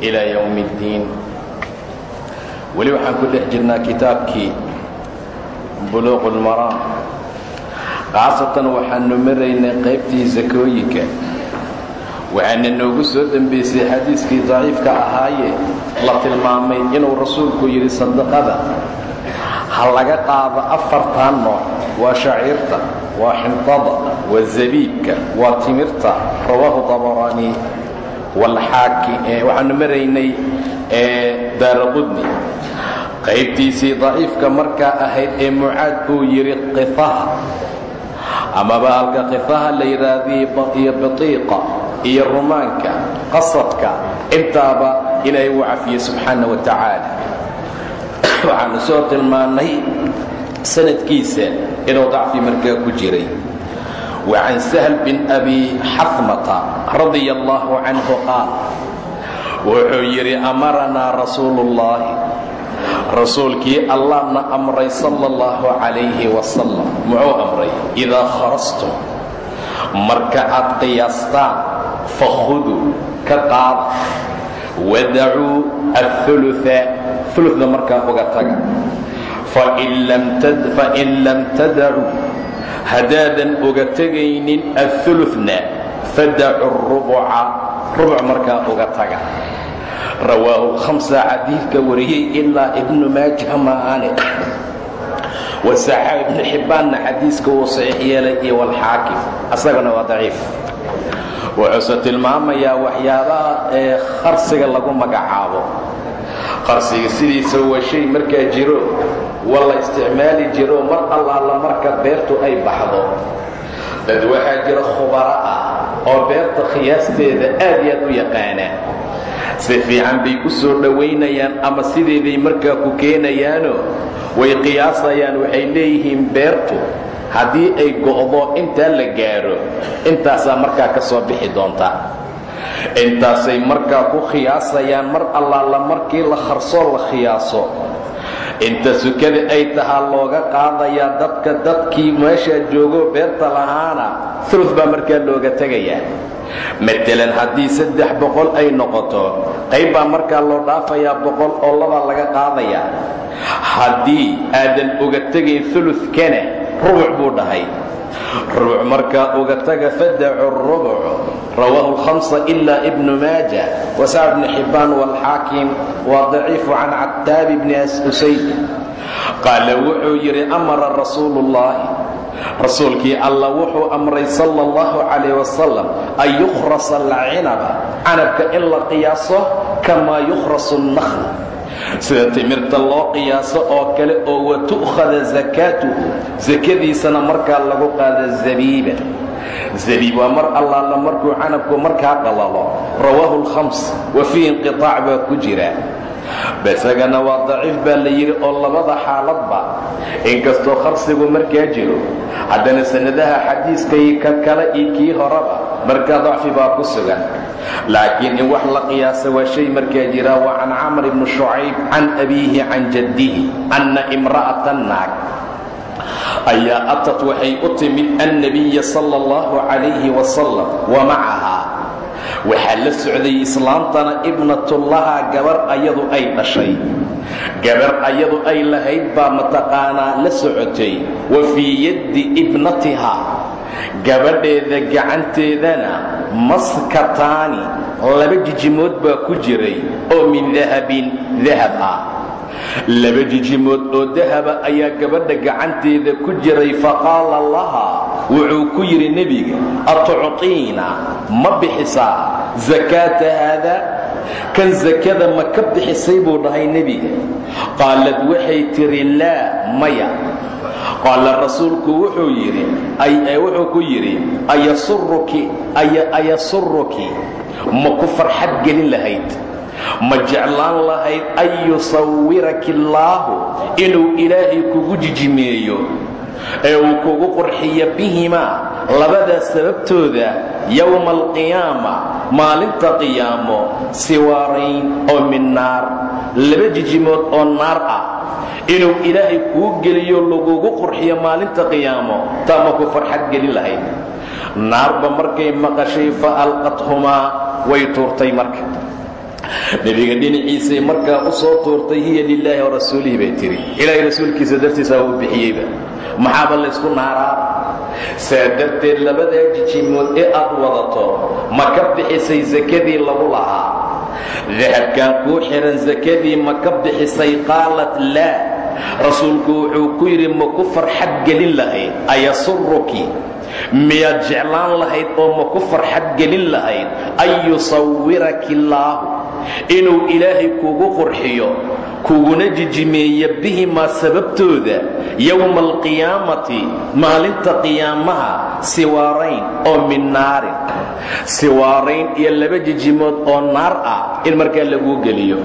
ilaa ywmi اddiin weli waxaan ku dhex jirnaa kitaabkii buluuq اlmaraam khaasatan waxaanu maraynay qaybtii sakooyinka waxaana noogu soo dembaysay xadiiskii daciifka ahaaye la tilmaamay inuu rasuulku yidhi sadaqada ha laga qaado afartan nooc waa shaciirta waa xintada waa zabiibka waa timirta rawaahu dabaraani waxaanu maraynay daaraqudni qaybtiisii daciifka markaa ahayd ee mucaad uu yidhi qifaha amaba halka qifaha la yidhaahdiyo batiiqa iyo rumaanka qasadka intaaba ilaahay uu cafiye subxaana wa tacaala waxaanu soo tilmaannay sanadkiisa inuu dacfi markaa ku jiray وعن سهل بن أبي حثمة رضي الله عنه قال wuxuu yidhi أمرnaa رasuuل اللahi rasuulkii allahna أمray صلى الله عليه وسلم muxuu أمray إidaa kharastum marka aad qiyaastaan fakhuduu ka qaada wadacuu الثuluثa ثuluثda markaa uga taga fain lam tadacuu haddaadan uga tegaynin auluna fadacu rubuca. Rubuc markaa uga taga. Rawaahu hamsa xadiidka wariyey ilaa ibnu maaja maahane wasaxa ibnu xibbaanna xadiiska uu saxiix yeelay iyo walxaakim asagana waa daciif. Wuxuuse tilmaamayaa waxyaabaha ee qarsiga lagu magacaabo. Qarsiga sidiisa waa shay markaa jiro waa la isticmaali jiro mar allaala marka beertu ay baxdo. Dad waxaa jira khubaro ah oo beerta khiyaasteeda aad iyo aad u yaqaanaa si fiican bay u soo dhowaynayaan ama sideeday markaa ku keenayaano way qiyaasayaan waxay leeyihiin beertu haddii ay go'do intaa la gaaro intaasaa markaa ka soo bixi doonta. Intaasay markaa ku khiyaasayaan mar allaala markii la kharsoo la khiyaaso inta sukada ay tahaa looga qaadayaa dadka dadkii meeshaa joogo beerta lahaana ulu baa markaa looga tegayaa. Matalan haddii saddex boqol ay noqoto qayb baa markaa loo dhaafayaa boqol oo labaa laga qaadayaa haddii aadan uga tegayn ulukana rubuc buu dhahay rubuc markaa uga taga fadacu rubuc rawaahu lhamsa ila ibnu maaja wasac bni xibbaan waalxaakim waa daciifu can cataabi bni usayd. Qaala wuxuu yidhi amara rasuulu ullaahi rasuulkii alla wuxuu amray sala allahu calayh wasalam an yukhrasa alcinaba. Canabka in la qiyaaso kamaa yukhrasu annakhl sida timirta loo qiyaaso oo kale oo wa tu'khada sakaatuhu sakadiisana markaa lagu qaada zabiiban zabiib waa mar allaala markuu canabku markaa qalalo rawaahu lkhams wa fiihi inqiطaac baa ku jira. Basagana waa daciif baa la yidhi oo labada xaaladba inkastoo kharsigu markaa jiro haddana sannadaha xadiiskay ka kale iyo kii horeba markaa dacfi baa ku sugan. Laakiin in wax la qiyaasa waa shay markaa jira wa can camr ibni shucayb can abiihi can jaddihi anna imra'atan naag. Ayaa atat waxay u timid annabiya sala allahu calayhi wasalam wa macahaa waxaa la socday islaantana ibnatullaha gabar ayadu ay dhashay. Gabar ayadu ay lahayd baa mataqaanaa la socotay wa fii yaddi ibnatiha gabadheeda gacanteedana maskataani laba jijimood baa ku jiray oo min dahabin dahab ah. Laba jijimood oo dahaba ayaa gabadha gacanteeda ku jiray faqaala laha wuxuu ku yidhi nebiga atucطiina ma bixisaa sakaata haada? Kan sakada ma ka bixisay buu dhahay nebiga? Qaalad waxay tidhi laa maya qaala rasuulku wuxuu yidhi wuxuu ku yidhi ayasuruki ayasuruki ma ku farxad gelin lahayd? Ma jeclaan lahayd an yusawiraki allaahu inuu ilaahay kugu jijimeeyo ee uu kugu qurxiyo bihimaa labadaas sababtooda yowma alqiyaama maalinta qiyaamo siwaarayn oo min naar laba jijimood oo naar ah. Inuu ilaahay kuu geliyo lagugu qurxiyo maalinta qiyaamo taa ma ku farxad gelin lahayd. Naarba markay maqashay fa alqathumaa way tuurtay marka nebiga dhinaciisay markaa u soo tuurtay hiya lilaahi wa rasuulihi bay tihi ilaahay rasuulkiisa dartiisa uu bixiyeyba maxaaba laysku naaraa saa darteed labadaa jijimood ee aad wadato ma ka bixisay sakadii lagu lahaa? Dahabkan kuu xihan sakadii ma ka bixisay? Qaalat laa rasuulku wuxuu ku yidhi ma ku farxad gelin lahayd ayasuruki? Miyaad jeclaan lahayd oo ma ku farxad gelin lahayd an yusawiraki allaahu inuu ilaahay kugu qurxiyo kuguna jijimeeya bihimaa sababtooda yowma alqiyaamati maalinta qiyaamaha siwaarayn oo min naarin. Siwaarayn iyo laba jijimood oo naar ah in markaa laguu geliyo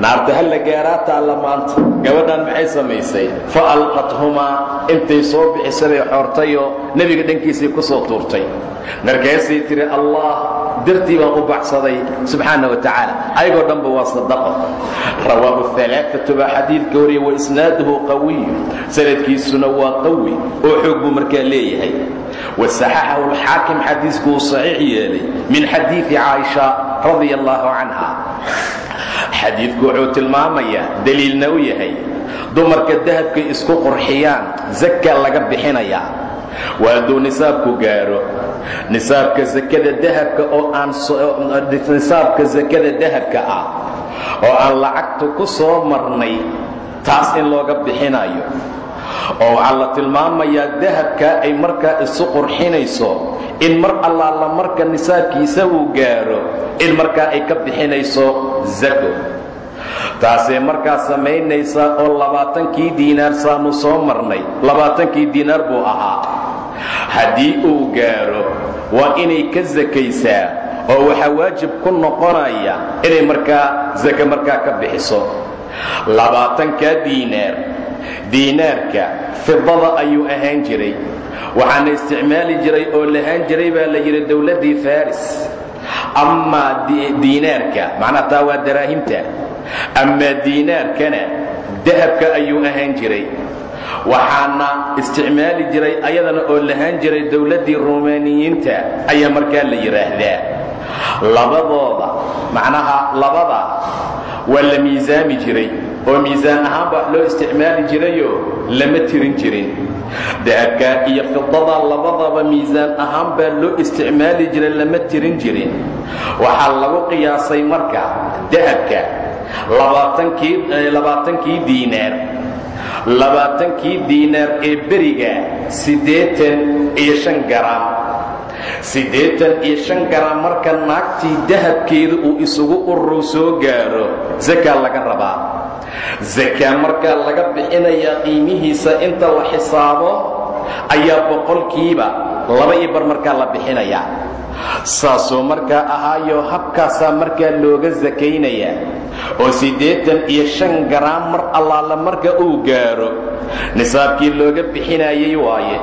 naarta ha la gaaraa taalla maanta. Gabadhan maxay samaysay? Fa alqathumaa intay soo bixisabay xoortayoo nebiga dhankiisay ku soo tuurtay. Markaasay tihi allah dartii baan u baxsaday subxaana wa tacaala. Ayagoo dhanba waa sadaqo. Rawaahu alaaatu baa xadiidka wariya wa isnaaduhu qawiyu. Sanadkiisuna waa qawi oo xoog buu markaa leeyahay. Wasaxaxahu alxaakim xadiisku uu saxiix yeelay min xadiidi caaisha radia allaahu canha xadiidku wuxuu tilmaamayaa deliilna u yahay dumarka dahabkay isku qurxiyaan zaka laga bixinayaa waa hadduu nisaabku gaaro nisaabka sakada dahabka oo aan nisaabka sakada dahabka ah oo aan lacagta ku soo marnay taas in looga bixinayo oo waxaa la tilmaamayaa dahabka ay markaa isu qurxinayso in mar allaala marka nisaabkiisa uu gaaro in markaa ay ka bixinayso zako taasay markaa samaynaysaa oo labaatankii diinaar saanu soo marnay labaatankii diinaar buu ahaa. Haddii uu gaaro waa inay ka sakaysaa oo waxaa waajib ku noqonaya inay markaa sake markaa ka bixiso. Labaatankaa diinaar diinaarka fidada ayuu ahaan jiray. Waxaana isticmaali jiray oo lahaan jiray baa la yidhi dowladdii faris amaa diinaarka macnaha taa waa daraahimta. Amaa diinaarkana dahabka ayuu ahaan jiray. Waxaana isticmaali jiray ayadana oo lahaan jiray dowladdii rumaaniyiinta ayaa markaa la yidhaahdaa. Labadooda macnaha labada waa la miisaami jiray oo miisaan ahaanba loo isticmaali jirayoo lama tirin jirin. Dahabka iyo fidada labadaba miisaan ahaan baa loo isticmaali jiray lama tirin jirin. Waxaa lagu qiyaasay marka dahabka labaatankii diinaar. Labaatankii diinaar ee beriga siddeetan iyo shan garaam siddeetan iyo shan garaam marka naagtii dahabkeeda uu isugu urrow soo gaaro zakaa laga rabaa zakaa markaa laga bixinayaa qiimihiisa inta la xisaabo ayaa boqolkiiba laba iyo bar markaa la bixinayaa saasuu markaa ahaayo habkaasaa markaa looga sakaynayaa oo siddeetan iyo shan garaam mar allaala marka uu gaaro nisaabkii looga bixinayay waaye.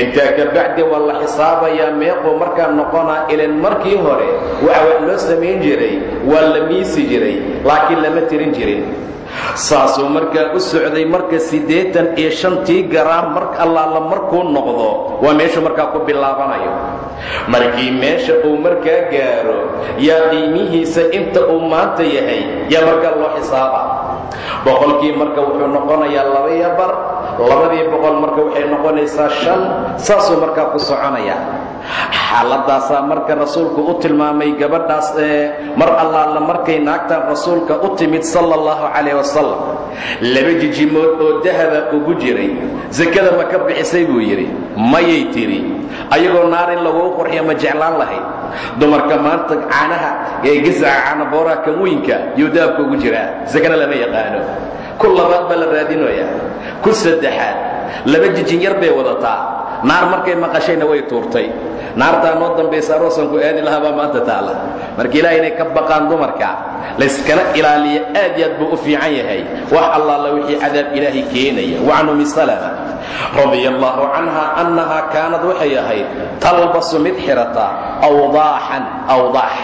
Intaa ka bacdi waa la xisaabayaa meequu markaa noqonaa ilan markii hore waxa wax loo samayn jiray waa la miisi jiray laakiin lama tirin jirin saasuu markaa u socday marka siddeetan iyo shantii garaam mar allaala markuu noqdo waa meeshu markaa ku bilaabanayo. Markii meesha uu markaa gaaro yaa qiimihiisa inta uu maanta yahay yaa markaa loo xisaaba boqolkii marka wuxuu noqonayaa labaiyo bar labadii boqol marka waxay noqonaysaa shan saasuu markaa ku soconaya. Xaaladaasaa marka rasuulku u tilmaamay gabadhaas ee mar allaala markay naagtan rasuulka u timid sala allahu calayh wasalam laba jijimood oo dahaba ugu jiray sakada ma ka bixisay buu yidhi mayay tidhi ayagoo naar in laguu qurxiyo ma jeclaan lahayd. Dumarka maanta caanaha ee gasaca caanabooraha kanweynka yuu dahabka ugu jiraa sakana lama yaqaano ku labaad baa la raadinoyaa ku saddexaad laba jijin yar bay wadataa. Naar markay maqashayna way tuurtay. Naartaa noo dambaysa aroosanku aadi lahaa baa maanta taala. Marka ilaah inay ka baqaan dumarka layskala ilaaliya aad iyo aad buu u fiican yahay. Wax allaala wixii cadaab ilaahay keenaya. Wacan umi salama radia allaahu canha annahaa kaanad waxay ahayd talbasu mid xirata awdaaxan awdaax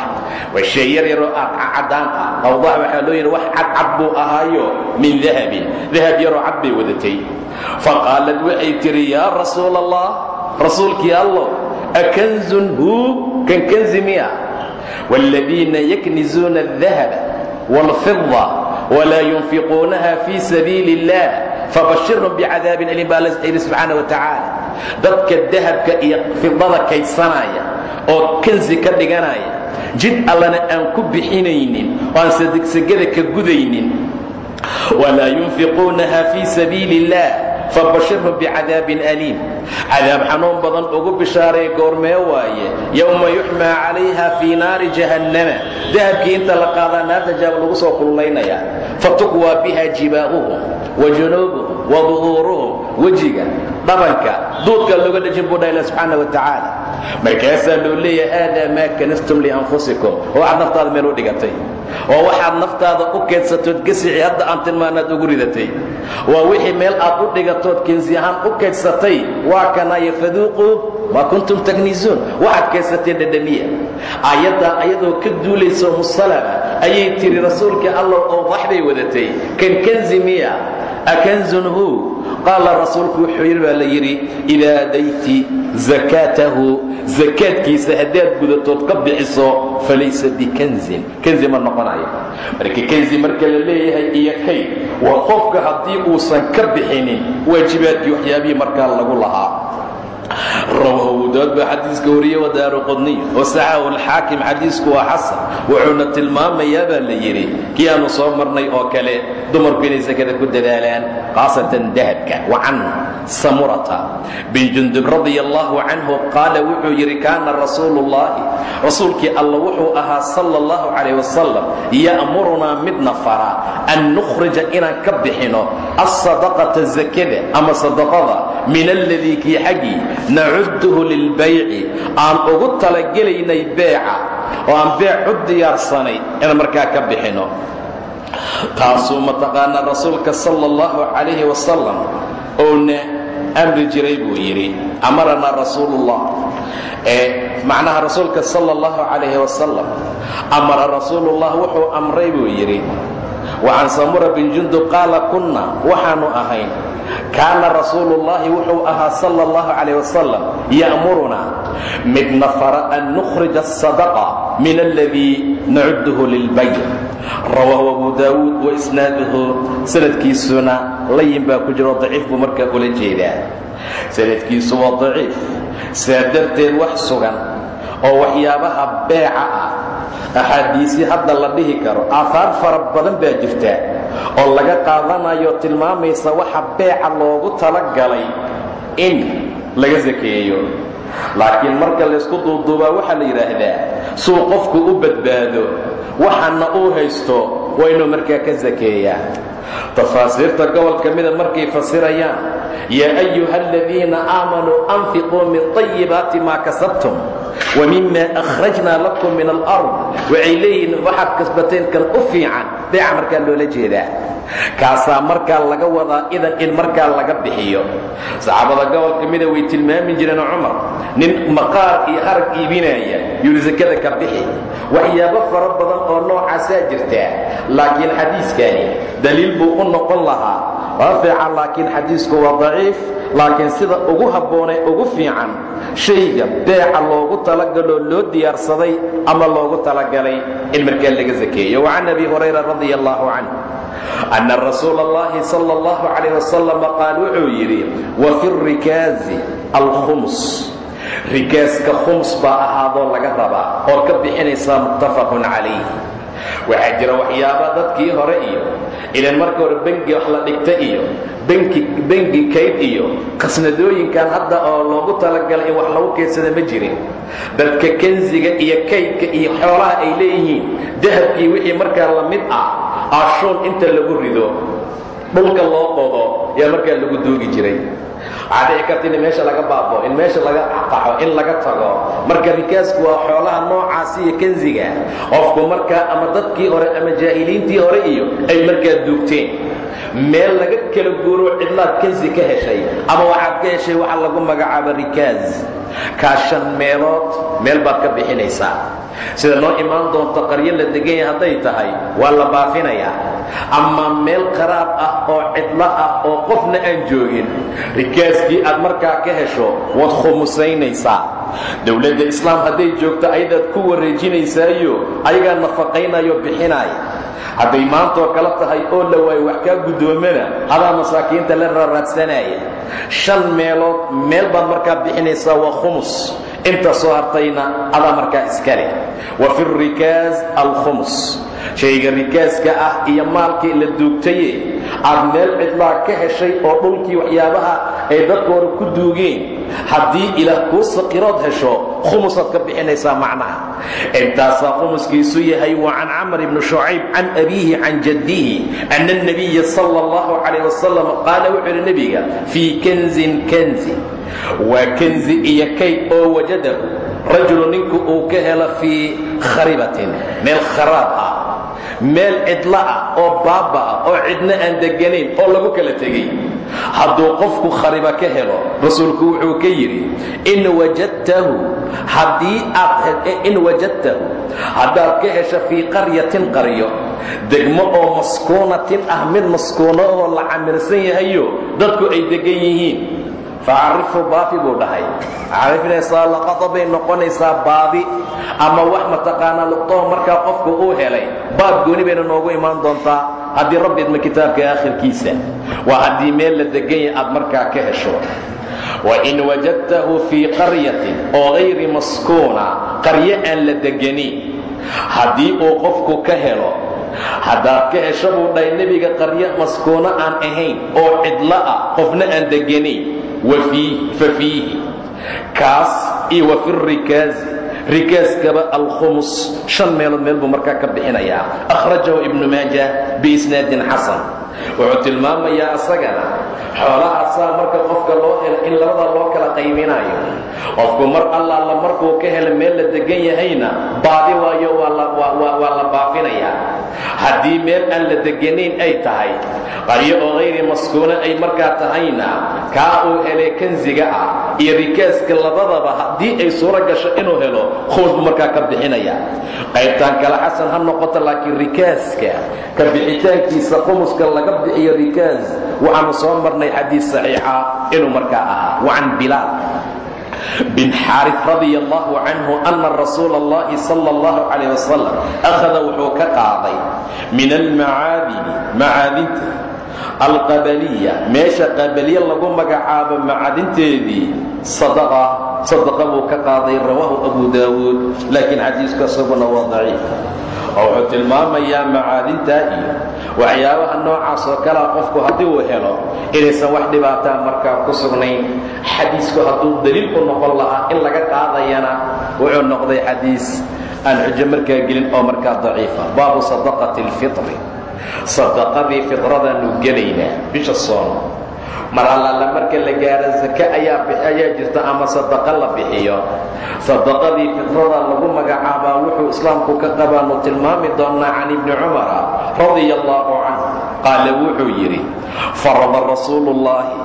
waa shay yar yaroo caddaan ah awdaax waxaa loo yidhi wax cadcad buu ahaayo min dahabin dahab yaroo cad bay wadatay faqaalad waxay tidhi yaa rasuula allah rasuulkii allow akanzun hu kan kanzi miya wاladiina yaknizuuna الdahaba wاlfida walaa yunfiquunaha fii sabiili اllah fabashirhum bicadaabin alim baa la yidhi subxaana wa tacaala dadka dahabka iyo fidada kaydsanaya oo kanzi ka dhiganaya jid allana aan ku bixinaynin oo aan sadegsegada ka gudaynin. Walaa yunfiquunaha fii sabiili اllah fabashirhum bicadaabin aliim. Cadaab xanuun badan ugu bishaaray goormee waaye yowma yuxmaa calayha fii naari jahannama. Dahabkii inta la qaadaa naarta jaab lagu soo kululaynaya. Fatukwaa biha jibaa'uhum wa junuubuhum wa duhuuruhum wejiga dhabanka duudkaa looga dhejin buu dha ila subxaana wa tacaala markaasaa loo leeyahay haadaa maa kanastum lianfusikum? Oo waxaad naftaada meel u dhigatay. Oo waxaad naftaada u keedsatood gasici hadda aan tilmaanaad ugu ridatay. Waa wixii meel aad u dhigatood kensi ahaan u keedsatay waa kanaya faduuquu maa kuntum taknisuun waxaad keedsateen dhadhamiya. Aayaddaa ayadoo ka duulayso musalama ayay tiri rasuulkii allow oo wax bay wadatay. Kan kanzi miya akanzun hu? Qaala rasuulku wuxuu yidhi baa la yidhi idaa dayti zakaatahu zakaadkiisa haddaad gudatood ka bixiso falaysa bikanzin. Kanzi ma noqonayo. Marka kanzi marka la leeyahay iyo kay waa qofka haddii uusan ka bixinin waajibaadkii waxyaabihii markaa lagu lahaa rawahu abu daawud baa xadiiska wariyey wadaaru qudniy wasaxahu alxaakim xadiisku waa xasan. Wuxuuna tilmaamayaa baa la yidhi kii aanu soo marnay oo kale dumarku inay sakada ku dadaalaan khaasatan dahabka wa can samurata bin jundub radia allahu canhu qaala wuxuu yidhi kaana rasuulu llahi rasuulkii alla wuxuu ahaa sala allahu calayh wasalam ya'murunaa midna fara an nukhrija inaan ka bixino alsadaqata zakada ama sadaqada min aladii kii xaggii nacuduhu lilbayci aan ugu talagelaynay beeca oo aan beec u diyaarsanay inaan markaa ka bixino taasuu mataqaanaa rasuulka sala allahu calayhi wasalam ouna amri jiray buu yidhi amaranaa rasuulullah ee macnaha rasuulka sala allahu calayhi wasalam amara rasuulullah wuxuu amray buu yidhi wacan samura bin jundub qaala kunna waxaanu ahayn. Kaana rasuulullaahi wuxuu ahaa sala allahu calayh wasalam ya'murunaa midna fara an nukhrija asadaqa min aladii nacuduhu lilbayc rawaahu abu daawuud wa isnaaduhu. Sanadkiisuna layin baa ku jiro daciif buu markaa ula jeedaa. Sanadkiisu waa daciif. Saa darteed wax sugan oo waxyaabaha beeca ah axaadiisii hadda la dhihi karo aahaar fara badan baa jirta oo laga qaadanayo tilmaamaysa waxa beeca loogu talagalay in laga sakeeyo laakiin marka laysku duuduubaa waxaa la yidhaahdaa suu qofku u badbaado waxaana uu haysto waa inuu markaa ka sakeeyaa tafaasiirta gobol ka mida markay fasirayaan yaa ayuha aladiina aamanuu anfiquu min طayibaati maa kasabtum wmima akhrajna lakum min alard waxay leeyihiin waxaad kasbateen kan u fiican beeca markaa loola jeedaa. Kaasaa markaa laga wadaa idan in markaa laga bixiyo. Saxaabada gobolka mida way tilmaami jireen cumar nin maqaar iyo harag iibinaya yuli sakada ka bixi. Waxyaabo fara badan oo noocaasaa jirtaa. Laakiin xadiiskani daliil buu u noqon lahaa waa fiican laakiin xadiisku waa daciif laakiin sida ugu habboonay ugu fiican shayga beeca loogu talagaloo loo diyaarsaday ama loogu talagalay in markaa laga sakeeyo wacan abi hurayra radia allahu canh anna rasuula اllahi sal اllahu calayh wasalam qaal wuxuu yidhi wa fi rikaazi alkhums. Rikaaska khums baa ahaadoo laga rabaa oo ka bixinaysaa muttafaqun calayh waxaa jira waxyaaba dadkii hore iyo ilan marka hore bengi wax la dhigta iyo bengi kayd iyo qasnadooyinkan hadda oo loogu talagalay in wax lagu kaydsada ma jirin dadka kensiga iyo kaydka iyo xoolaha ay leeyihiin dahabkii wixii markaa la mid ah aashuun inta lagu rido dhulka loo qodo yaa markaa lagu duugi jiray waxaa dhici in meesha laga baabo in meesha laga qaxo in laga tago marka rikaasku waa xoolaha noocaasi iyo kanziga qofku markaa ama dadkii hore ama jaahiliintii hore iyo ay markaa duugteen. Meel laga kala guuro cidlaad kansi ka heshay ama waxaad ka heshay waxa lagu magacaaba rikaas kaa shan meelood meel baad ka bixinaysaa. Sida noo imaan doonto qaryo la deganya hadday tahay waa la baafinayaa. Ama meel qaraab ah oo cidlo ah oo qofna aan joogin rikaaskii aad markaa ka hesho waad khumusaynaysaa. Dowladda islaam hadday joogto ayadaad ku wareejinaysaayo ayagaa nafaqaynayo bixinaaya hadday maantoo kale tahay oo la waayo wax kaa guddoomana adaa masaakiinta la raaraadsanaya shan meelood meel baad markaa bixinaysaa waa khumus. Inta soo hartayna adaa markaa iska leh. Wa fi rikaas alkhumus. Shayga rikaaska ah iyo maalkii la duugtaye aad meel cidlaa ka heshay oo dhulkii waxyaabaha ay dadka hore ku duugeen haddii ilaah kuu saqirood hesho khumusaad ka bixinaysaa macnaha. Intaasaa khumuskiisu yahay wa can camr ibni shucayb can abiihi can jaddihi ana اnabiya sala اllahu calayh wasalam qaala wuxuu yidhi nebiga fii kanzin kanzi. Waa kanzi iyo kayd oo wajadahu rajulu ninku uu ka helo fii kharibatin meel kharaab ah meel cidlo ah oo baaba ah oo cidna aan deganayn oo lagu kala tegey. Hadduu qofku khariba ka helo rasuulku wuxuu ka yidhi in wajadtahu haddii aad in wajadtahu haddaad ka hesho fii qaryatin qaryo. Degmo oo maskuunatin ah mid maskuuno oo la camirsan yahayo dadku ay degan yihiin facarifhu baafi buu dhahay. Carifnaysaa laqada bay noqonaysaa baadi ama wax mataqaanaa luqtaho markaa qofku uu helay. Baab gooni bayna noogu imaan doontaa haddii rabbi idma kitaabka aakhirkiisa. Waa haddii meel la deganya aad markaa ka hesho. Wain wajadtahu fii qaryatin oo hayri maskuuna qaryo aan la deganin haddii uu qofku ka helo haddaad ka hesho buu dhahay nebiga qaryo maskuuno aan ahayn oo cidlo ah qofna aan deganayn fa fiihi kaas iyo wa fi rikaazi. Rikaaskaba alkhumus. Shan meelood meel buu markaa ka bixinayaa. Akhrajahu ibnu maaja biisnaadin xasan wuxuu tilmaamayaa asagana xoolahaasaa marka qofka in labada loo kala qaybinayo. Qofku mar allaala markuu ka helo meel la degan yahayna baadi waayo waa la baafinayaa haddii meel aan la deganayn ay tahay qaryo oo hayri maskuuna ay markaa tahayna kaa uu helay kanziga ah iyo rikaaska labadaba haddii ay suuro gasho inuu helo khoos buu markaa ka bixinaya qaybtaan kale xasan ha noqoto laakiin rikaaska ka bixitaankiisa khumuska laga bixiyo rikaaz waxaanu soo marnay xadiid saxiixa inuu markaa ahaa. Wa can bilaal bn xaari radi allahu canhu ana rasuula اllahi sal اllahu calayh wasalam akhada wuxuu ka qaaday min almacaadini macaadinta alqabaliya. Meesha qabaliye lagu magacaabo macadinteedii sadaqa sadaqa buu ka qaaday rawaahu abu daawuud. Laakiin xadiisku asaguna waa daciif. Oo wuxuu tilmaamayaa macaadintaa iyo waxyaabaha noocaas oo kalea qofku haddii uu helo inaysan wax dhibaataa markaa ku sugnayn xadiisku hadduu daliil u noqon lahaa in laga qaadayana wuxuu noqday xadiis aan xujo markaa gelin oo markaa daciifa. Baabu sadaqati اlfitri sadaqadii fitradaanu gelaynaa bisha soono mar allaala marka la gaaro zake ayaa jirta ama sadaqa la bixiyo. Sadaqadii fitrada lagu magacaabaa wuxuu islaamku ka qabaanu tilmaami doonnaa can ibni cumara radia allaahu canh qaala wuxuu yidhi farada rasuuluullaahi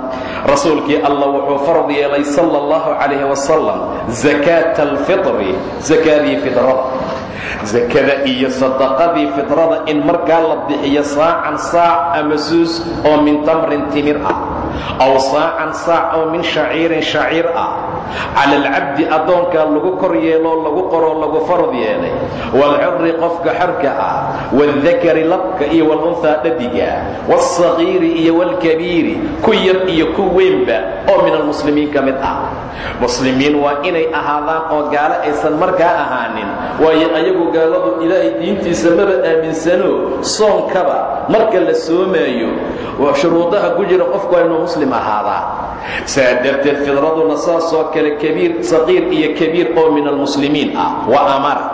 rasuulkii allah wuxuu farad yeelay sala allahu calayh wasalam zakaata alfitri sakadii fitrada. Sakada iyo sadaqadii fitrada in markaa la bixiyo saacan saac ama suus oo min tamrin timir ah aw saacan saac oo min shaciirin shaciir ah cala alcabdi addoonkaa lagu kor yeeloo lagu qoroo lagu farad yeelay waalcurri qofka xorka ah waaldakari labka iyo walunhaa dhadiga waاlsagiiri iyo waalkabiiri ku yar iyo ku weynba oo min almuslimiin ka mid ah muslimiin waa inay ahaadaan oo gaalo aysan markaa ahaanin waayo ayagu gaaladu ilaahay diintiisa maba aaminsano soonkaba marka la soomaayo shuruudaha ku jira qofku waa inuu muslim ahaadaa saa darteed fidraduna saasoo kale kabiir saqiir iyo kabiir oo min almuslimiin ah. Wa amara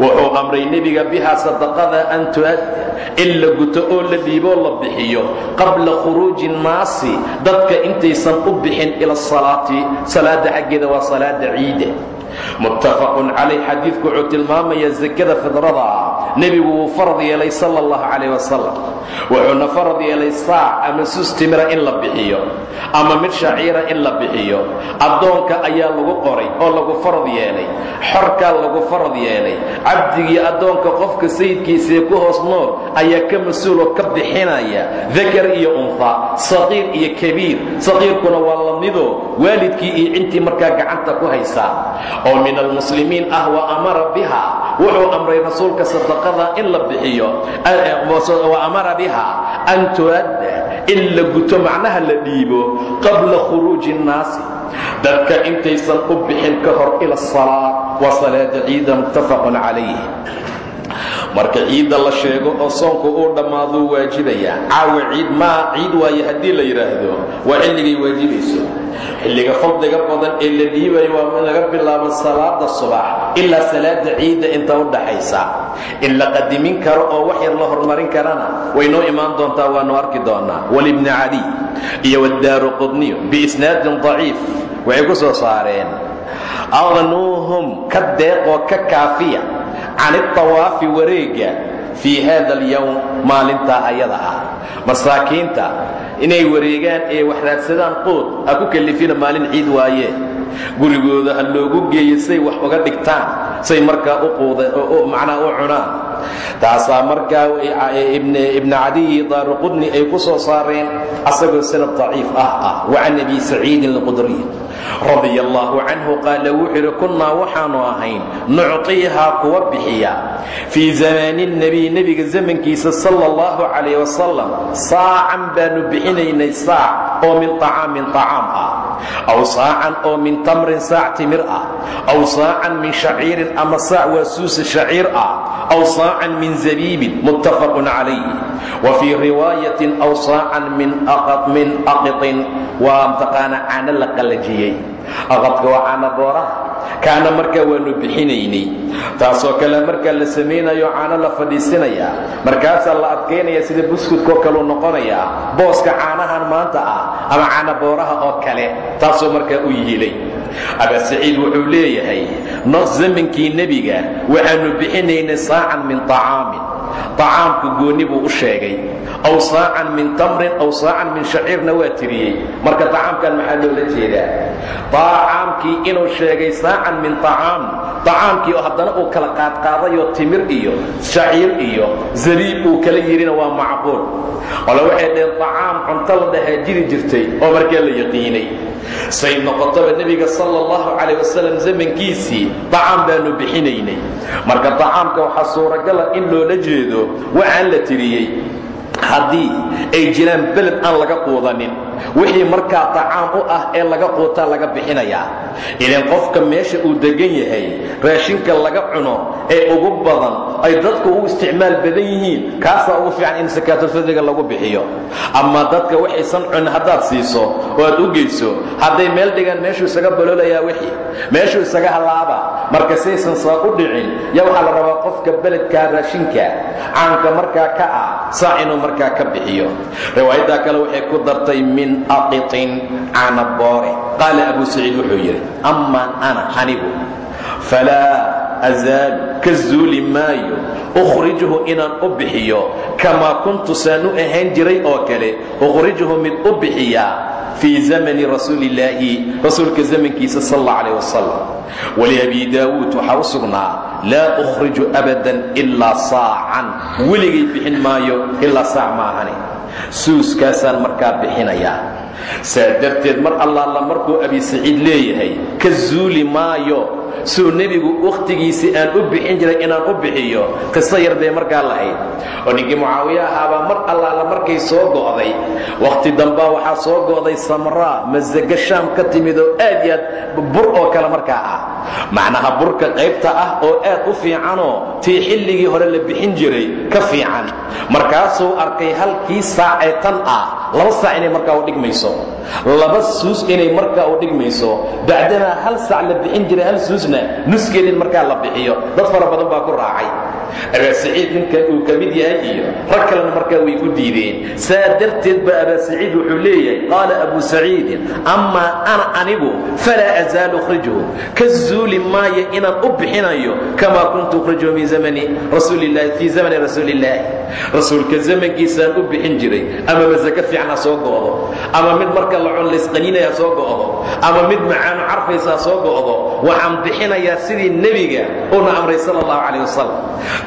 wuxuu amray nebiga bihaa sadaqada an tu'adda in la guto oo la dhiiboo la bixiyo qabla khuruuji nnaasi dadka intaysan u bixin ila asalaati salaada xaggeeda waa salaada ciide muttafaqun calayh xadiidku wuxuu tilmaamayaa sakada fidrada. Ah nebigu wuu farad yeelay sala allahu calayh wasalam wuxuuna farad yeelay saac ama sus timira in la bixiyo ama mid shaciira in la bixiyo. Addoonka ayaa lagu qoray oo lagu farad yeelay. Xorkaa lagu farad yeelay. Cabdigii addoonka qofka sayidkiisee ku hoos nool ayaa ka mas'uuloo ka bixinaya. Dakar iyo unha saqiir iyo kabiir. Saqiirkuna waa lamidoo waalidkii iyo cintii markaa gacanta ku haysaa oo min almuslimiin ah wa amara biha. Wuxuu amray rasuulka sadaqada in la bixiyo. Wa amara biha an tu'adda in la guto macnaha la dhiibo qabla khuruuji nnaasi. Dadka intaysan u bixin ka hor ila asalaa waa salaada ciida muttafaqun calayh marka ciidda la sheego oo soonku uu dhammaaduu waajibayaa caawa ciid maa ciid waaye haddii la yidhaahdo waa xilligay waajibayso xilliga fadliga badan ee la dhiibayo waa in laga bilaabo salaada subax ilaa salaada ciidda inta u dhaxaysa. In la qadimin karo oo wax yar la hormarin karana way noo imaan doontaa waanu arki doonaa. Walibni cali iyo wadaaru qudniyu biisnaadin daciif waxay ku soo saareen aqnuuhum ka deeqoo ka kaafiya can itawaafi wareega fii hada alyowm maalintaa ayada ah masaakiinta inay wareegaan ee wax raadsadaan quud ha ku kellifina maalin ciid waaye gurigooda ha loogu geeyo say wax uga dhigtaan say markaa macnaa u cunaan taasaa markaa ibni cadiyi daaruqudni ay ku soo saareen asagoo sanad daciif ah ah wa can abi saciidin alqudriy radi allaahu canhu qaala wuxuu yidhi kunnaa waxaanu ahayn nuctiihaa kuwa bixiya. Fii zamaani nebiy nebiga zamankiisa sala allahu calayh wasalam saacan baanu bixinaynay saac oo min acaamin acaam ah aw saacan oo min tamrin saac timir ah. Aw saacan min shaciirin ama saac waa suusa shaciir ah. Aw saacan min zabiibin muttafaqun calayh wa fii riwaayatin aw saacan min aqiطin waa mtaqaana caano la qallajiyey aqadka waa caana booraha kaana markaa waanu bixinaynay. Taasoo kale markaa la samaynayo caano la fadhiisinayaa markaasaa la adkaynaya sida buskudkoo kaleu noqonayaa booska caanahan maanta ah ama caana booraha oo kale taasoo markaa u yiilay aba saciid wuxuu leeyahay nos zamankii nebiga waxaanu bixinaynay saacan min طacaamin طacaamku goonni buu u sheegay aw saacan min tamrin aw saacan min shaciirna waa tiriyey marka acaamkan maxaa loola jeedaa acaamkii inuu sheegay saacan min acaam acaamkii haddana uu kala qaadqaadayoo timir iyo shaciir iyo zabiib uu kala yidhina waa macquul qole waxay dhaheen acaam cunto la dhahaajiri jirtay oo markaa la yaqiinay say noqotaba nebiga sal allahu calayh wasalam zamankiisii acaam baanu bixinaynay marka acaamka waxaa suuragala in loola jeedo waxaan la tiriyey haddii ay jiraan beled aan laga quudanin wixii markaa dacaam u ah ee laga quutaa laga bixinayaa ilan qofka meesha uu degan yahay raashinka laga cuno ee ugu badan ay dadku ugu isticmaal badan yihiin kaasaa ugu fiican in sakaatulfidriga lagu bixiyo. Ama dadka waxaysan cunin haddaad siiso oo aad u geyso hadday meel dhigaan meeshuu isaga baloolayaa wixii. Meeshuu isaga hallaaba marka saysan saa u dhicin yaa waxaa la rabaa qofka beledkaa raashinka caanka markaa ka ah saa inuu markaa ka bixiyo. Riwaayaddaa kale waxay ku dartay min aqitin caanaboore qaala abu saciid wuxuu yidhi amaa ana anigu falaa azaalu ka zuuli maayo ukhrijhu inaan u bixiyo kamaa kuntu saan u ahaan jiray oo kale ukhrijhu mid u bixiyaa fii zamani rasuuli illaahi rasuulka zamankiisa sal alla calayh wasalam waliabi daawuud waxaa u sugnaa laa ukhriju abadan ilaa saacan weligay bixin maayo ilaa saac maahane suuskaasaan markaa bixinayaa saa darteed mar allaala markuu abi saciid leeyahay ka zuuli maayo suu nebigu wakhtigiisii aan u bixin jiray inaan u bixiyo qiso yar bay markaa lahayd oo ninkii mucaawiye ahaabaa mar allaala markay soo go'day. Wakhti dambaa waxaa soo go'day samraa masaga shaam ka timid oo aad iyo aad bur oo kale markaa ah. Macnaha burka qaybta ah oo aad u fiicanoo tii xilligii hore la bixin jiray ka fiican. Markaasuu arkay halkii saac ee tan ah laba saac inay markaa u dhigmayso. Laba suus inay markaa u dhigmayso. Bacdamaa hal saac la bixin jiray hal suus nusna nuskeed in markaa la bixiyo. Dad fara badan baa ku raacay abaa saciid ninka uu ka mid yahay iyo rag kalena markaa way ku diideen. Saa darteed ba abaa saciid wuxuu leeyahay qaala abu saciidin amaa ana anigu falaa azaalu ukhrijuhu. Ka zuuli maayo inaan u bixinayo kamaa kuntu ukhrijuhu min zamani rasuulillahi fii zamani rasuulillaahi rasuulka zamankiisaan u bixin jiray amaba sako fiicna soo go'do? Ama mid marka la cunlaysqaninaya soo go'do? Ama mid macaano carfaysaa soo go'do? Waxaan bixinayaa sidii nebiga uuna amray sala allahu calayh wasalam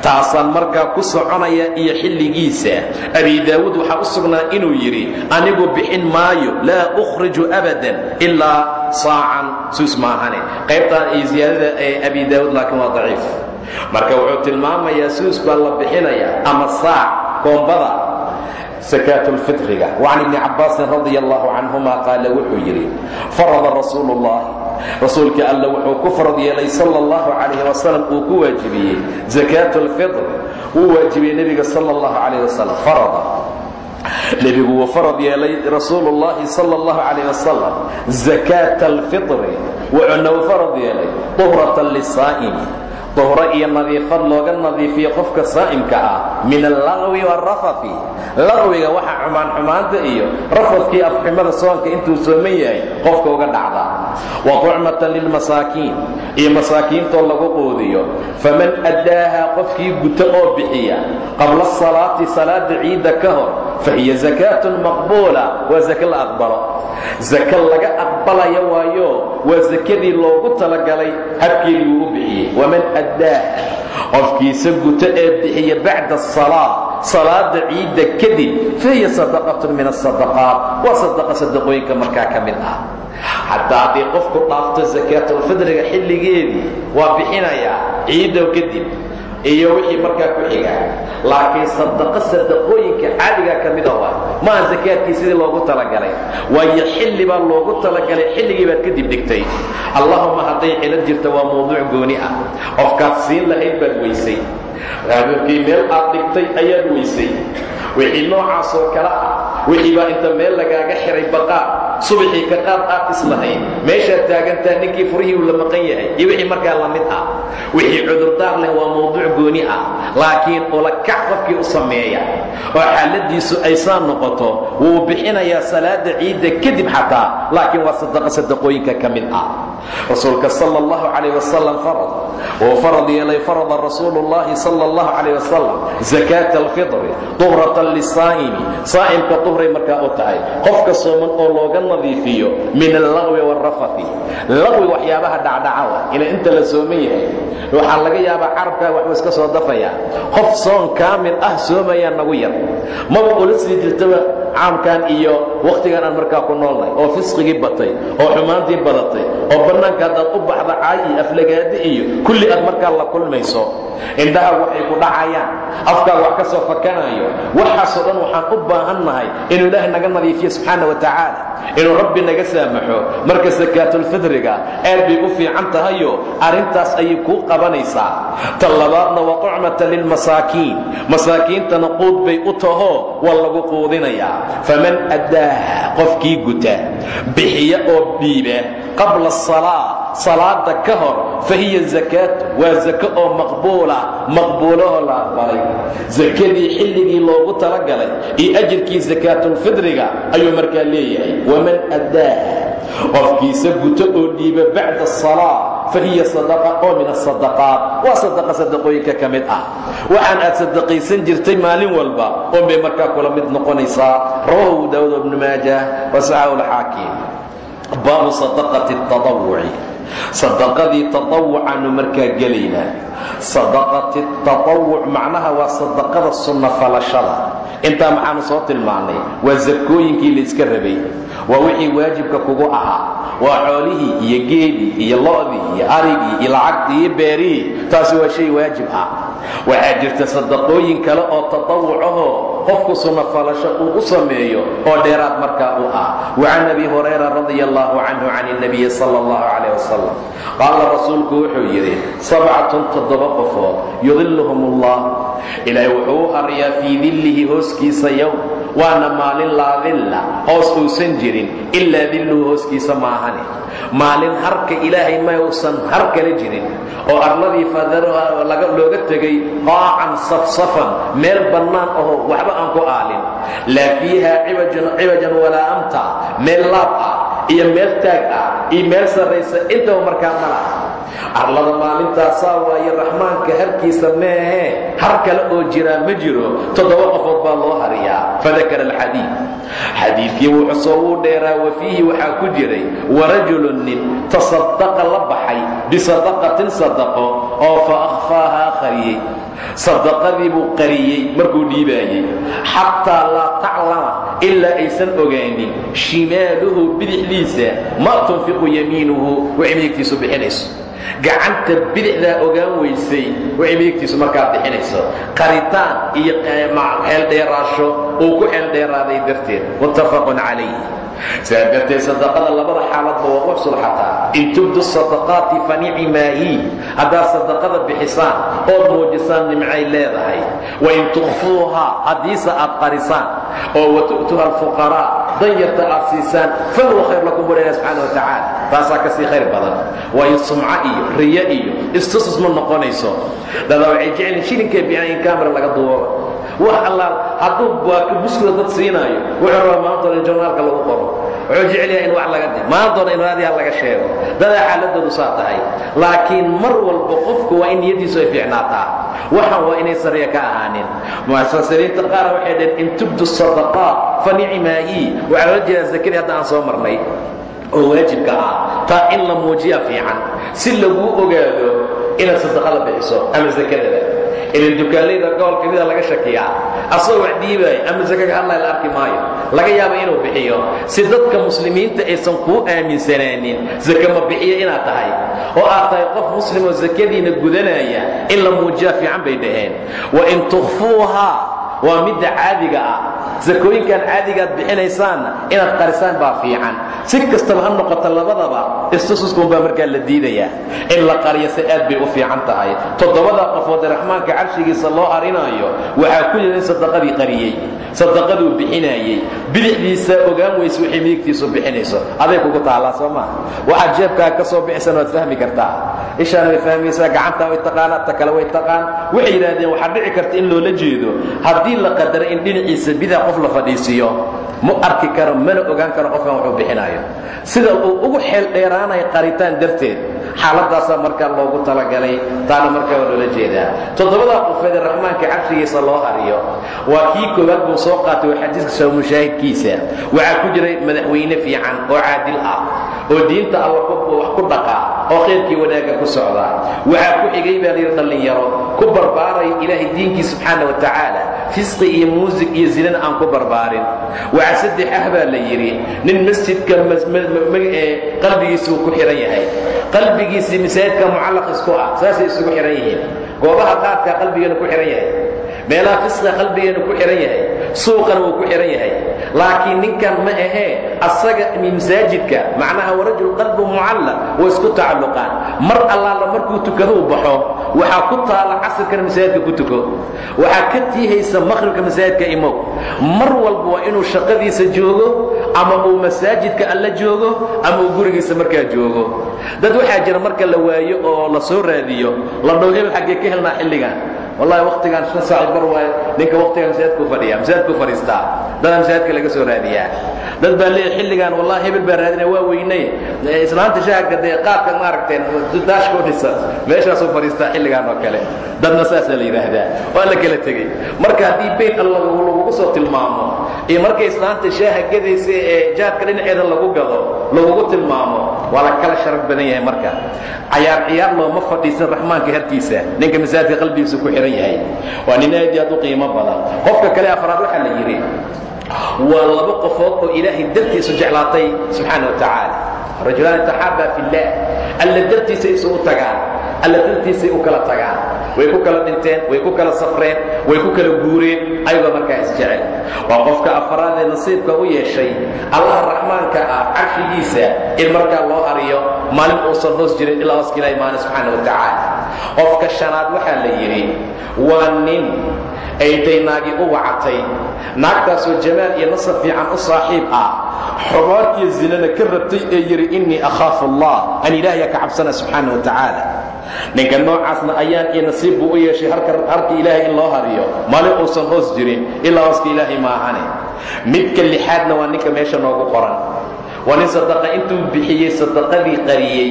taasaan markaa ku soconaya iyo xilligiisa. Abi daawuud waxaa u sugnaa inuu yidhi anigu bixin maayo laa ukhriju abadan ilaa saacan. Suus maahane qaybtaan iyo ziyaadada ee abi daawuud laakiin waa daciif. Marka wuxuu tilmaamayaa suus baa la bixinaya ama saac koombada sakaat lfitriga wacan ibni cabbaasin radia allahu canhuma qaala wuxuu yidhi farada rasuulu ullahi rasuulka alla wuxuu ku farad yeelay sala allahu calayh wasalam uu ku waajibiyey zakaat alfitr wuu waajibiyey nebiga sala allahu calayh wasalam farada. Nebigu wuu farad yeelay rasuulu llahi sala allahu calayh wasalam zakaata alfitri wuxuuna duhratan lisaa'imi duhro iyo nadiifad looga nadiifiyo qofka saa'imka ah min allaqwi waalrafafi laqwiga waxa xumaan xumaanta iyo rafadkii afxumada soonka intuu sooman yahay qofka uga dhacda. Wa tucmatan lilmasaakiin iyo masaakiintoo lagu quudiyo. Faman addaaha qofkii guto oo bixiya qabla asalaati salaada ciidda ka hor fa hiya zakaatun maqbuula waa zake la aqbalo zake laga aqbalaya waayo waa sakadii loogu talagalay habkeedii uu u bixiyey waman addaaha qofkiisa guto ee bixiya bacda asalaa salaada ciidda kadib fahiya sadaqatun min asadaqaat waa sadaqa sadaqooyinka markaa ka mid ah xataa hadday qofku dhaafto sakaatulfidriga xilligeedii iyo wixii markaa ku xiga. Laakiin sadaqo sadaqooyinka caadiga ka mida waa maaha sakaadkii sidii loogu talagalay? Waayo xilli baa loogu talagalay xilligii baad kadib dhigtay. Allahuma hadday cilad jirta waa mawduuc gooni ah. Qofkaad siin lahayd baad weysay habeenkii meel aad dhigtay ayaad weysay wixii noocaas oo kale ah wixii baa inta meel lagaaga xiray baqaar subaxii ka qaad aad islahayn. Meeshaad taagantaa ninkii furihii uu la maqan yahay iyo wixii markaa la mid ah. Wixii cudurdaar leh waa mawduuc gooni ah laakiin ulakac qofkii u sameeya. Oo xaaladiisu ay saa noqoto wuu bixinayaa salaada ciidda kadib xataa laakiin waa sadaqa sadaqooyinka ka mid ah. Rasuulka sal allahu calayh wasalam farad sal allahu calayh wasalam zakaata alfitri duhratan lisaa'imi saa'imka duhray markaa u tahay. Qofka sooman oo looga nadiifiyo min allaqwi waalrafafi laqwi waxyaabaha dhacdhacawa ila inta la sooman yahay. Waxaa laga yaabaa carabkaa waxbuu iska soo dafayaa qof soon kaamil ah soomayaa nagu yar. Maba ula sii jirtaba caamkan iyo wakhtigan aan markaa ku noolnay oo fisqigii batay oo xumaantii badatay oo bannaanka haddaad u baxda caay iyo aflagaadi iyo kulli aad markaa la kulmayso indhaha waxay ku dhacayaan afkaa wax ka soo fakanayo waxaasoo dhan waxaan u baahannahay inuu ilaahay naga nadiifiyo subxaana wa tacaala inuu rabbi naga saamaxo marka sakaatulfidriga aad bay u fiican tahayo arrintaas ayay kuu qabanaysaa. Ta labaadna waa tucmatan lilmasaakiin masaakiintana quud bay u taho waa lagu quudinayaa. Faman addaaha qofkii guta bixiya oo dhiiba qabla asalaa salaada ka hor fa hiya zakaatu waa zako oo maqbuula maqbuulahoo la aqbalay. Sakadii xilligii loogu talagalay iyo ajirkii sakaatulfidriga ayuu markaa leeyahay. Waman addaaha qofkiisa guto oo dhiiba bacda asalaa fa hiya sadaqa oo min asadaqaat waa sadaqa sadaqooyinka ka mid ah. Waxaan aad sadaqaysan jirtay maalin walba oon bay markaa kula mid noqonaysaa. Rawahu daawud maajah wasaxahu lxaakim baabu sadaqati اtadawuci sadaqadii tatawucaanu markaa gelaynaa sadaqati tatawuc macnaha waa sadaqada sunna falashada. Intaa maxaanu soo tilmaannay waa sakooyinkii layska rabay waa wixii waajibka kugu ahaa. Waa xoolihii iyo geedii iyo lo'dii iyo arigii iyo lacagtii iyo beerihii taasi waa shay waajib ah. Waxaa jirta sadaqooyin kale oo tatawucahoo qofku sunna falasho uu u sameeyo oo dheeraad markaa u ah. Wacan abi hurayra radia allahu canhu can اnabiyi sal اllahu calayh wasalam qaala rasuulku wuxuu yidhi sabcatun toddoba qofood yudiluhum allah ilaahay wuxuu u hariyaa fii dillihi hooskiisa yowm waana maalin laa dilla hoos uusan jirin ilaa dilluhu hooskiisa maahane. Maalin harka ilaahay ma uusan har kala jirin oo arladii looga tegay qaacan safsafan meel bannaan aho waxba aan ku aalin. Laa fiiha ciwajan walaa amta meel laab ah iyo meel taag ah iyo meel sarraysa intaba markaa ma arlada maalintaasaa waaye raxmaanka harkiisa meehee har kale oo jiraa ma jiro toddoba qofood baa loo hariyaa. Fadakara alxadiid. Xadiidkii wuxusoo wuu dheeraa wa fiihi waxaa ku jiray warajulun nin tasadaqa la baxay bisadaqatin sadaqo oo fa akhfaahaa qariyey. Sadaqadii buu qariyey markuu dhiibaayey. Xataa laa taclama ilaa aysan ogaanin shimaaluhu bidixdiisa ma tunfiqu yamiinuhu waxay midigtiisu bixinayso gacanta bidixdaa ogaan weysay waxay midigtiisu markaa bixinayso qaritaan iyo xeeldheeraasho uu ku xeeldheeraaday darteed muttafaqun calayh sidaa darteed sadaqada labada xaaladba waa uxsul xataa in tubdu sadaqaati fa nicimaahi haddaad sadaqada bixisaan ood muujisaan nimcay leedahay. Wain tukhfuuhaa haddiise aad qarisaan. Oo wa tu'tuha alfuqaraa danyarta aad siisaan fahuwa khayr lakum walaalah subxaana wa tacaala. Taasaa ka sii khayr badan. Waayo sumco iyo riyo iyo istusus ma noqonayso. Dadaa waxay jecelin shilinkee bican in kamera laga duubaba wax allaal hadduu buskida dad siinaayo wuxuu rabaa maantoona in journaalka lagu qoro. Wuxuu jecel yahay in wax laga di maantoona in raadiha laga sheego. Dadaa xaaladoodu saa tahay. Laakiin mar walba qofku waa in niyaddiisu ay fiicnaataa. Waxan waa inay sariya ka ahaanin. Muasasiriinta qaar waxay dhaheen in tubdu sadaqaat fa nicmaayi waxaa loola jeedaa zakadii hadda aan soo marnay. Oo waajibka ah. Taa in la muujiya fiican. Si laguu ogaado inaad sadaqada bixiso ama sakadada ilan dukaalayda gobol kamida laga shakiyaa. Asagoo wax dhiibaaya ama sakaga hadlay la arki maayo. Laga yaaba inuu bixiyo. Si dadka muslimiinta aysan kuu aaminsanaanin sake ma bixiyo inaad tahay. Oo aad tahay qof muslim oo sakadiina gudanaya in la muujiya fiican bay dhaheen. Wain tukhfuuhaa waa midda caadiga ah. Sakooyinkan caadigaad bixinaysaanna inaad qarisaan baa fiican. Si kastaba ha noqoto labadaba istususkunbaa markaa la diidayaa. In la qariyase aad bay u fiican tahay. Toddobada qofood ee raxmaanka carshigiisa loo harinaayo waxaa ku yidhi in sadaqadii qariyey sadaqaduu bixinaayey bidixdiisa ogaan weyse waxay midigtiisu bixinayso. Aday kugu taallaa soo maa waxaad jeebkaa ka soo bixisan waad fahmi kartaa. Ishaan way fahmaysaa gacantaa way taqaanaa ta kale way taqaan. Waxay yidhaahdeen waxaa dhici karta in loola jeedo haddii la qadaro in dhinaciisa bidaa qof la fadhiisiiyo mu arki karo mana ogaan karo qofkan wuxuu bixinaayo. Sida uu ugu xeel dheeraanaya qaritaan darteed xaaladaasaa markaa loogu talagalay taana markaa waa loola jeedaa. Toddobadaa qofeed ee raxmaanka carshigiisa loo hariyo waa kii koowaad buu soo qaatay oo xadiiska soo mushaahidkiisa. Waxaa ku jiray madaxweyne fiican oo caadil ah oo diinta alla wax ku dhaqaa oo khayrkii wanaagga ku socda. Waxaa ku xigay baa layidhi dhallinyaro ku barbaaraya ilaahay diinkii subxaana wa tacaala fisqi iyo muusig iyo zinana aan ku barbaarin. Waxaa saddex ah baa la yidhi nin masjidka qalbigiisa uu ku xihan yahay. Qalbigiisii masaajidka mucallaq isku ah saasay isugu xihan yihiin. Goobaha qaadkaa qalbigeena ku xihan yahay meelaha fisqiga qalbigeena ku xihan yahay suuqana wuu ku xihan yahay. Laakiin ninkan ma ahee asaga masaajidka macnaha warajul qalbu mucallaq way isku tacalluqaan. Mar allaala markuu tukaduu baxo waxaa ku taala casirkana masaajidka ku tuko. Waxaa ka tiihaysa maqhribka masaajidka imow mar walba waa inuu shaqadiisa joogo ama uu masaajidka alla joogo ama uu gurigiisa markaa joogo. Dad waxaa jira marka la waayo oo la soo raadiyo la dhow hebel xaggee ka helnaa xilligan wallahi waktigaan shan saaci bar waaye ninka waktigaan masaajidku fadhiya masaajidku fadhiistaa dadaa masaajidka laga soo raadiyaa dad baa leeyahy xilligaan wallahi hebel baa raadinaya waa weynay. Islaanta shaharka dee qaadka maaragteen daashkoo dhisan meeshaasuu fadhiistaa xilligaan oo kale. Dadna saasaa la yidhaahdaa waa la kala tegey. Marka haddii bayn alla lagugu soo tilmaamo iyo markay islaanta shaaha gadaysa ee jaadka dhinaceeda lagu gado lagugu tilmaamo waa la kala sharaf badan yahay marka. Cayaar ciyaar looma fadhiisan raxmaanka harkiisa ninka masaajidka qalbigiisa ku xihan yahay. Waa nin aad aad u qiimo badan. Qofka kale afraad waxaa la yidhi waa laba qofood oo ilaahay dartiisu jeclaatay subxaana wa tacaala. Rajulaani taxaabaa fi illaah alla dartiisay isugu tagaan alla dartiisay u kala tagaan way ku kala dhinteen way ku kala safreen way ku kala guureen ayagoo markaa isjecel waa qofka afraad ee nasiibka u yeeshay allah raxmaanka ah carshigiisa in markaa loo hariyo maalin uusan hoos jirin ilaa hooska ilahi maana subxaana wa tacaala qofka shanaad waxaa la yidhi waa nin ay intay naagii u wacatay. Naagtaasoo jamaal iyo nasab fiican u saaxiib ah. Xumaan iyo zinana ka rabtay ee yidhi innii akhaafu allah. An ilaahayaa ka cabsana subxaana wa tacaala. Ninka noocaasna ayaan iyo nasiib buu u yeeshay harka ilaahay in loo hariyo. Maalin uusan hoos jirin ilaa hooska ilaahay maahane midka lixaadna waa ninka meesha noogu qoran. Waa nin sadaqa intuu bixiyey sadaqadii qariyey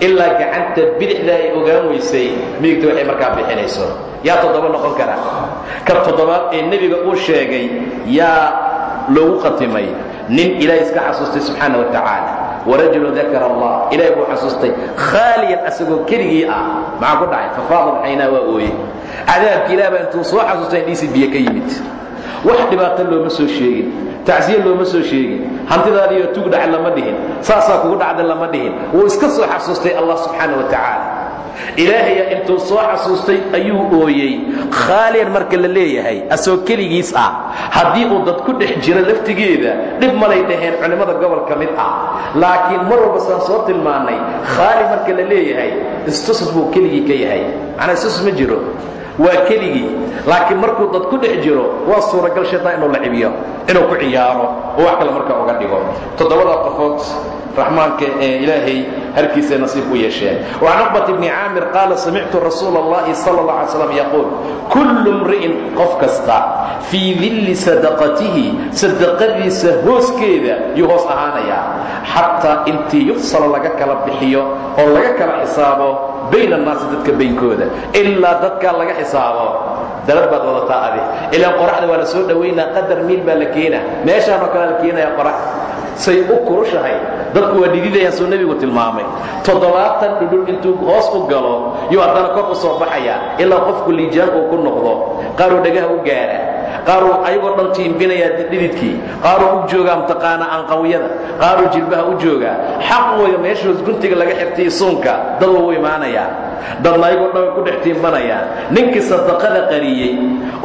ilaa gacanta bidixda ay ogaan weysay midigta waxay markaa bixinayso. Yaa toddoba noqon kara. Ka toddobaad ee nebiga uu sheegay yaa loogu khatimay nin ilaahay iska xasuustay subxaana wa tacaala. Warajulu dakara allah ilahay buu xasuustay. Khaaliyan asagoo keligii ah. Maxaa ku dhacay? Fafaadad caynaa waa ooye cadaabki ilaah intuu soo xasuustay indhiisii biyo ka yimid. Wax dhibaato looma soo sheegin. Tacsiye looma soo sheegin hantidaadiiyo tug dhaca lama dhihin. Saasaa kugu dhacda lama dhihin. Wuu iska soo xasuustay allah subxaana wa tacaala. Ilaahaya intuu soo xasuustay ayuu ooyey. Khaaliyan marka la leeyahay asagoo keligiis ah haddii uu dad ku dhex jiro laftigeeda dhib malay dhaheen culimmada gobol ka mid ah. Laakiin mar walba saan soo tilmaannay khaali marka la leeyahay istusuf buu keligii ka yahay. Macnaa istusuf ma jiro waa keligii laakiin markuu dad ku dhex jiro waa suuragal shaytaan inuu la cibiyo inuu ku ciyaaro oo wax kale markaa uga dhigo toddobada qofood raxmaanka ee ilaahay harkiisay nasiib u yeesheen وcan cqbat bni caamir qaala samictu rasuul اllahi salى اlه alay slam yaquul kullu mri'in qof kasta fii dilli sadaqatihi sadaqadiisa hooskeeda yuu hoos ahaanayaa xataa intii yufsala laga kala bixiyo oo laga kala xisaabo bayn annaasi dadka baynkooda ilaa dadkaa laga xisaabo. Dalad baad wadataa adi. Ilaan qoraxda waa la soo dhowaynaa qadar miil baa la keenaa. Meeshaanoo kale la keenaya qorax. Say u kurushahay. Dadku waa dhididayaan suu nebigu tilmaamay. Toddobaatan dhudhul intuu hoos u galo yuu haddana kor u soo baxayaa ilaa qofku liijaan uu ku noqdo. Qaaruu dhagaha u gaara qaaruu ayagoo dhan tiimbinayaa dhididkii. Qaaruu u joogaa mtaqaana anqawiyada. Qaaruu jilbaha u joogaa xaq weeyo meeshoos guntiga laga xirtay suunka dad wuu imaanayaa dadna ayagoo dhan way ku dhex tiimbanayaan ninkii sadaqada qariyey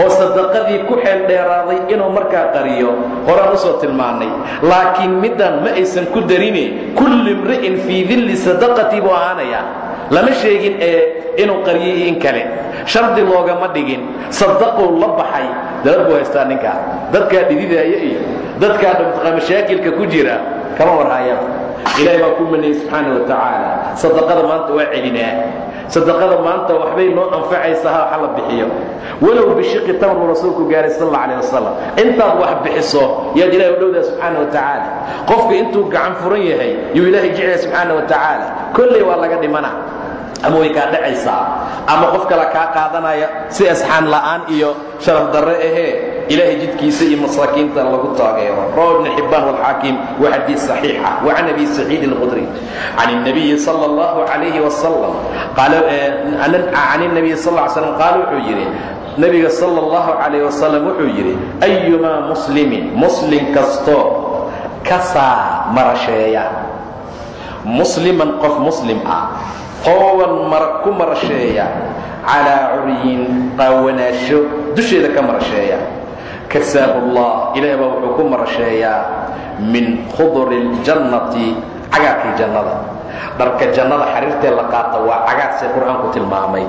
oo sadaqadii ku xeel dheeraaday inuu markaa qariyo horaan u soo tilmaannay. Laakiin middan ma aysan ku darine kullu imri'in fii dilli sadaqatii buu ahaanayaa lama sheegin ee inuu qariyey in kale. Shardi loogama dhigin. Sadaquu la baxay dalad buu haystaa ninkaa dadkaa dhididaaya iyo dadkaa mashaakilka ku jira kama warhaayaba ilaahay baa ku manayey subxaana wa tacaala. Sadaqada maanta waa celinaa. Sadaqada maanta waxbay noo anfacaysaa ha la bixiyo. Walow bishiqi tamr rasuulku gaaray sal alla alih wasalam intaad wax bixiso yaad ilahay u dhowdaa subxaana wa tacaala. Qofka intuu gacan furan yahay yuu ilaahay jeclaya subxaana wa tacaala. Kolley waa laga dhimana ama way kaa dhacaysaa ama qof kale kaa qaadanaya si asxaan la'aan iyo sharaf darre ahee ilaahay jidkiisa iyo masaakiinta lagu taageero rawa ibn xibbaan wاlxaakim wa xadiid صaxiixa وcan abi saciid اlqudri can الnabiyi salى اllahu عalayhi wasalam can الnabiyi sal ly slam qaal wuxuu yidhi nebiga salى اllahu عalayh wasalam wuxuu yidhi ayumaa muslimin muslim kastoo kasaa marasheeya musliman qof muslim ah qooban mara ku marasheeya calaa curyin qaawanaasho dusheeda ka marasheeya kasaahu allah ilaah baa wuxuu ku marasheeyaa min khuduri اljannati cagaarkii jannada. Dharka jannada xariirtee la qaata waa cagaar see qur'aanku tilmaamay.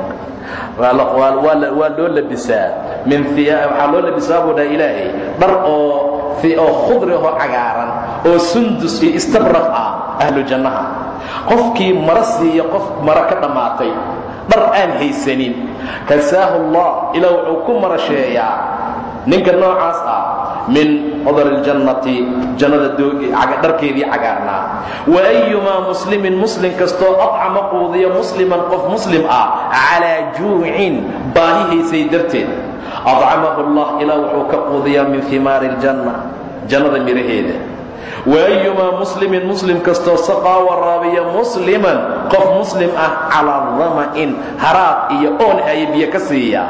Waa loo labisaa min waxaa loo labisaa buu dhaha ilaahay dhar oo oo khudri ahoo cagaaran oo sundus iyo istabraq ah ahlu jannaha qofkii mara siiya qof mara ka dhammaatay dhar aan haysanin. Kasaahu allah ilaa wuxuu ku marasheeyaa ninka noocaas ah min qudar اljannati jannada dharkeedii cagaarnaa. Waayumaa muslimin muslim kastoo acama quudiya musliman qof muslim ah calaa juucin baahi haysay darteed. Acamahu allah ilaa wuxuu ka quudiyaa min himaari اljanna jannada miraheeda waayumaa muslimin muslim kastoo saqaa waraabiya musliman qof muslim ah calaa dama'in haraad iyo oon haya biyo ka siiya.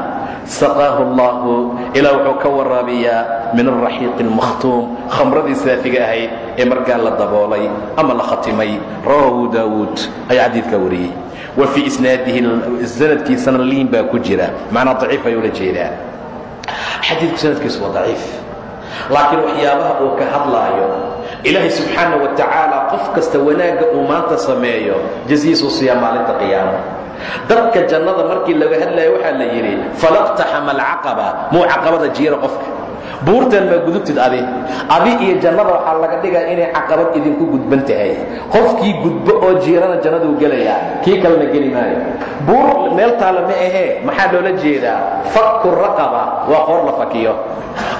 Saqaahu allahu ilaa wuxuu ka waraabiyaa min alraxiiqi almakhtuum khamradii saafiga ahayd ee markaa la daboolay ama la khatimay. Rawahu daawuud ayaa xadiidkaa wariyey. Wa fii isnaadihi sanadkiisana liin baa ku jira. Macnaa daciif ayuu la jeedaa. Xadiidku sanadkiisu waa daciif laakiin waxyaabaha uu ka hadlaayo ilaahay subxaana wa tacaala qof kasta wanaagga uu maanta sameeyo jasiisuu siiyaa maalinta qiyaama. Dadka jannada markii laga hadlaya waxaa la yidhi falaqtaxama alcaqaba. Muu caqabada jiira qofka. Buurtan maa gudubtid adi. Adi iyo jannada waxaa laga dhigaa inay caqabad idinku gudban tahay. Qofkii gudbo oo jiirana jannaduu gelayaa kii kalena geli maayo. Buur meel taalla ma ahee maxaa loola jeedaa? Fakku raqaba waa qoor la fakiyo.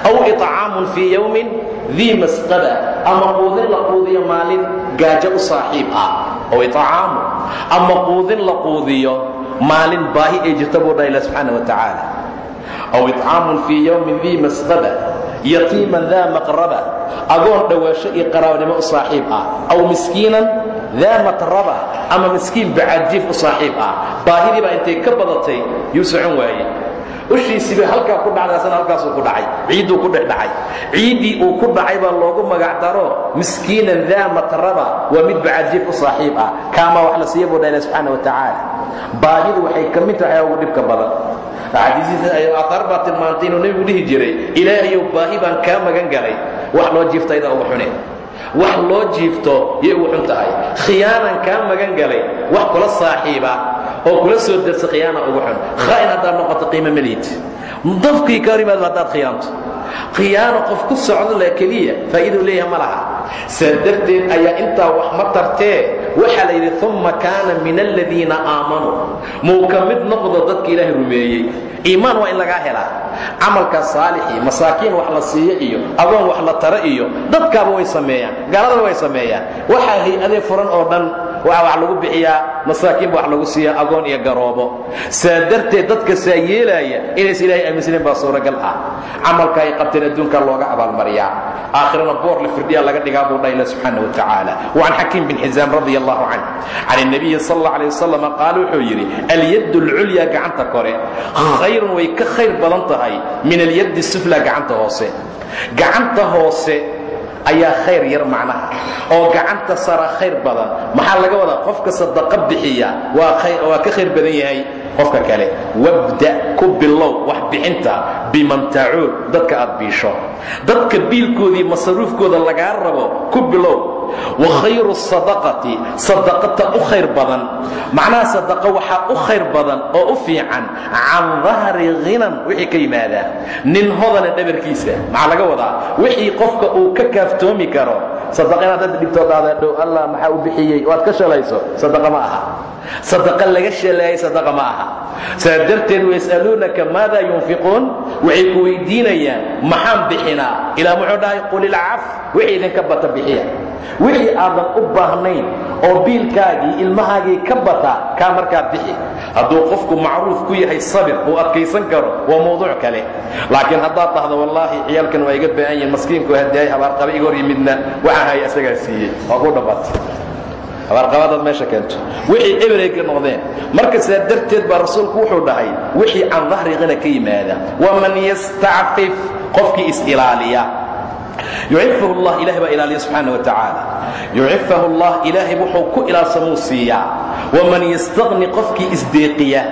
Aw iطcaamun fii yowmin dii masqaba ama quudin la quudiyo maalin gaajo u saaxiib ah aw iطcaamu ama quudin la quudiyo maalin baahi ay jirta buu dha ila subxaana wa tacaala aw iطcaamun fii yowmin dii masqaba yatiiman daa maqraba. Agoon dhowaasho iyo qaraabnimo u saaxiib ah. Aw miskiinan daa matraba ama ushiisiiba halkaa ku dhacdaasna halkaasuu ku dhacay. Ciidduu ku dhex dhacay ciiddii uu ku dhacay baa loogu magac daro miskiinan daa matraba waa mid bacaadjiif u saaxiib ah. Kaamaa wax la siiya buu dha subxaana wa tacaala. Baahidu waxay ka mid tahay ugu dhibka badan. Aaaar baa tilmaantay inuu nebigu dhihi jiray ilaahayow baahi baan kaa magan galay. Wax loo jiiftayda ugu xune wax loo jiifto yay ugu xun tahay. Khiyaanan kaa magan galay. Wax kula saaxiiba oo kula soo darsa khiyaana ugu xun. Khaa'in haddaad noqoto qiimo meliid. Dafkii ka hor yimaado haddaad khiyaanto. Khiyaano qof ku socdo la keliya faa'iiduu leeyaha ma laha. Saa darteed ayaa intaa wax ma tartee. Waxaa la yidhi umma kaana min aladiina aamanuu muu ka mid noqdo dadka ilaahay rumeeyey. Iimaan waa in lagaa helaa. Camalkaa saalixii masaakiin wax la siiyo iyo agoon wax la taro iyo dadkaaba way sameeyaan gaaladaba way sameeyaan. Waxaa hay'adee furan oo dhan waa wax lagu bixiyaa masaakiinba wax lagu siiyaa agoon iyo garoobo saa darteed dadka saa yeelaaya inays ilaahay aaminsanen baa suuragal ah camalka ay qabteen adduunka looga abaalmariyaa aakhirana boor la firdhiyaa laga dhigaa buu dha ila subxaana wa tacaala wacan xakiim bin xisaam radi allahu canh can الnabiyi sal اllah alيه wasalam qaal wuxuu yidhi alyad اlculya gacanta kore khayrun way ka khayr badan tahay min alyadi sufla gacanta hoose gacanta hoose ayaa khayr yar macnaha. Oo gacanta sara khayr badan. Maxaa laga wadaa? Qofka sadaqa bixiya waa ka khayr badan yahay qofka kale. Wabda ku bilow wax bixinta biman tacuud dadka aad biisho. Dadka biilkoodii masaruufkooda lagaa rabo ku bilow wa khayru sadaqati sadaqata u khayr badan. Macnaha sadaqa waxaa u khayr badan oo u fiican can dahri hinan wixii ka yimaadaa nin hodana dhabarkiisa maxaa laga wadaa? Wixii qofka uu ka kaaftoomi karo. Sadaqa inaad hadda dhibtoo dhaada dhow allah maxaa u bixiyey? Oo aad ka shalayso. Sadaqa ma aha. Sadaqa laga shalaayay sadaqa ma aha. Saa darteed wayas'aluunaka maada wixii aadan u baahnayn oo biilkaagii ilmahaagii ka bata kaa markaa bixi. Hadduu qofku macruuf ku yahay sabir uu adkaysan karo waa mawduuc kale. Laakiin haddaad dhahdo wallaahi ciyaalkan waa iga baahan yihiin maskiinku hadaay habaarqaba iga hor yimidna waxaan haya isagaa siiyey. Waa ku dhammaatay habaarqabadaad meesha keento. Wixii eberay ka noqdeen marka saa darteed baa rasuulku wuxuu dhahay wixii can dahri qina ka yimaada waman yastacfif qofkii is-ilaaliya yucifahu allah ilahay baa ilaaliya subxaana wa tacaala. yucifahu allah ilaahay wuxuu ku ilaalsamuu siiyaa waman yastaqni qofkii isdeeqiya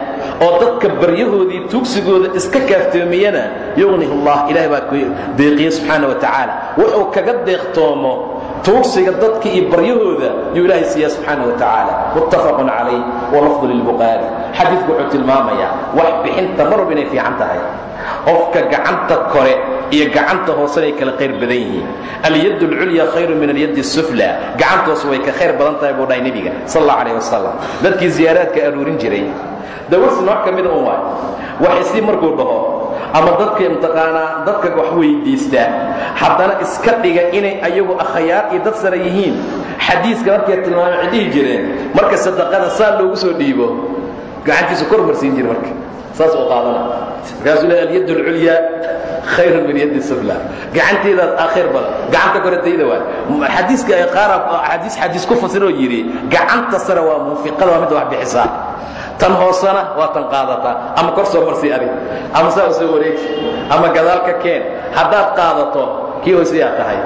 oo dadka baryahoodii tuugsigooda iska kaaftoomiyana yuqnihu allah ilahay baa ku deeqiya wa tacaala. wuxuu kaga deeqtoomo tuugsiga dadka iyo baryahooda yuu ilaahay siiya subxaana wa tacaala. muttafaqun calayh walafdu lilbukhaari xadiidku wuxuu tilmaamayaa wax bixinta marwab inay fiican tahay. qofka gacanta kore iyo gacanta hoosenay kala khayr badan yihiin alyad اlculya khayru min alyad الsufla gacanta hoose way ka khayr badan tahay buu dhahay nebiga sal اllah alayh wasalam dadkii ziyaaraadka aruurin jiray dawarsi nooc ka mida un waay wax isii markuu dhaho ama dadka mtaqaanaa dadka wax weydiista haddana iska dhiga inay ayagu akhyaar iyo dad sara yihiin xadiiska markay tilmaamay ay dhihi jireen marka sadaqada saa loogu soo dhiibo gacantiisu kor marsiin jira marka saas uu qaadana. Markaasuu le alyad اlculya khayru min yadi sufla gacanteedaas aa khayr badan. Gacanta koretayda waay. Xadiiska ay qaara xadiis xadiis ku fasiroo yidhi gacanta sare waa munfiqada waa midda wax bixisaa tan hoosena waa tan qaadataa ama kor soo marsii adig ama saa u soo wareeji ama gadaal ka keen. Haddaad qaadato kii hooseyaa tahay.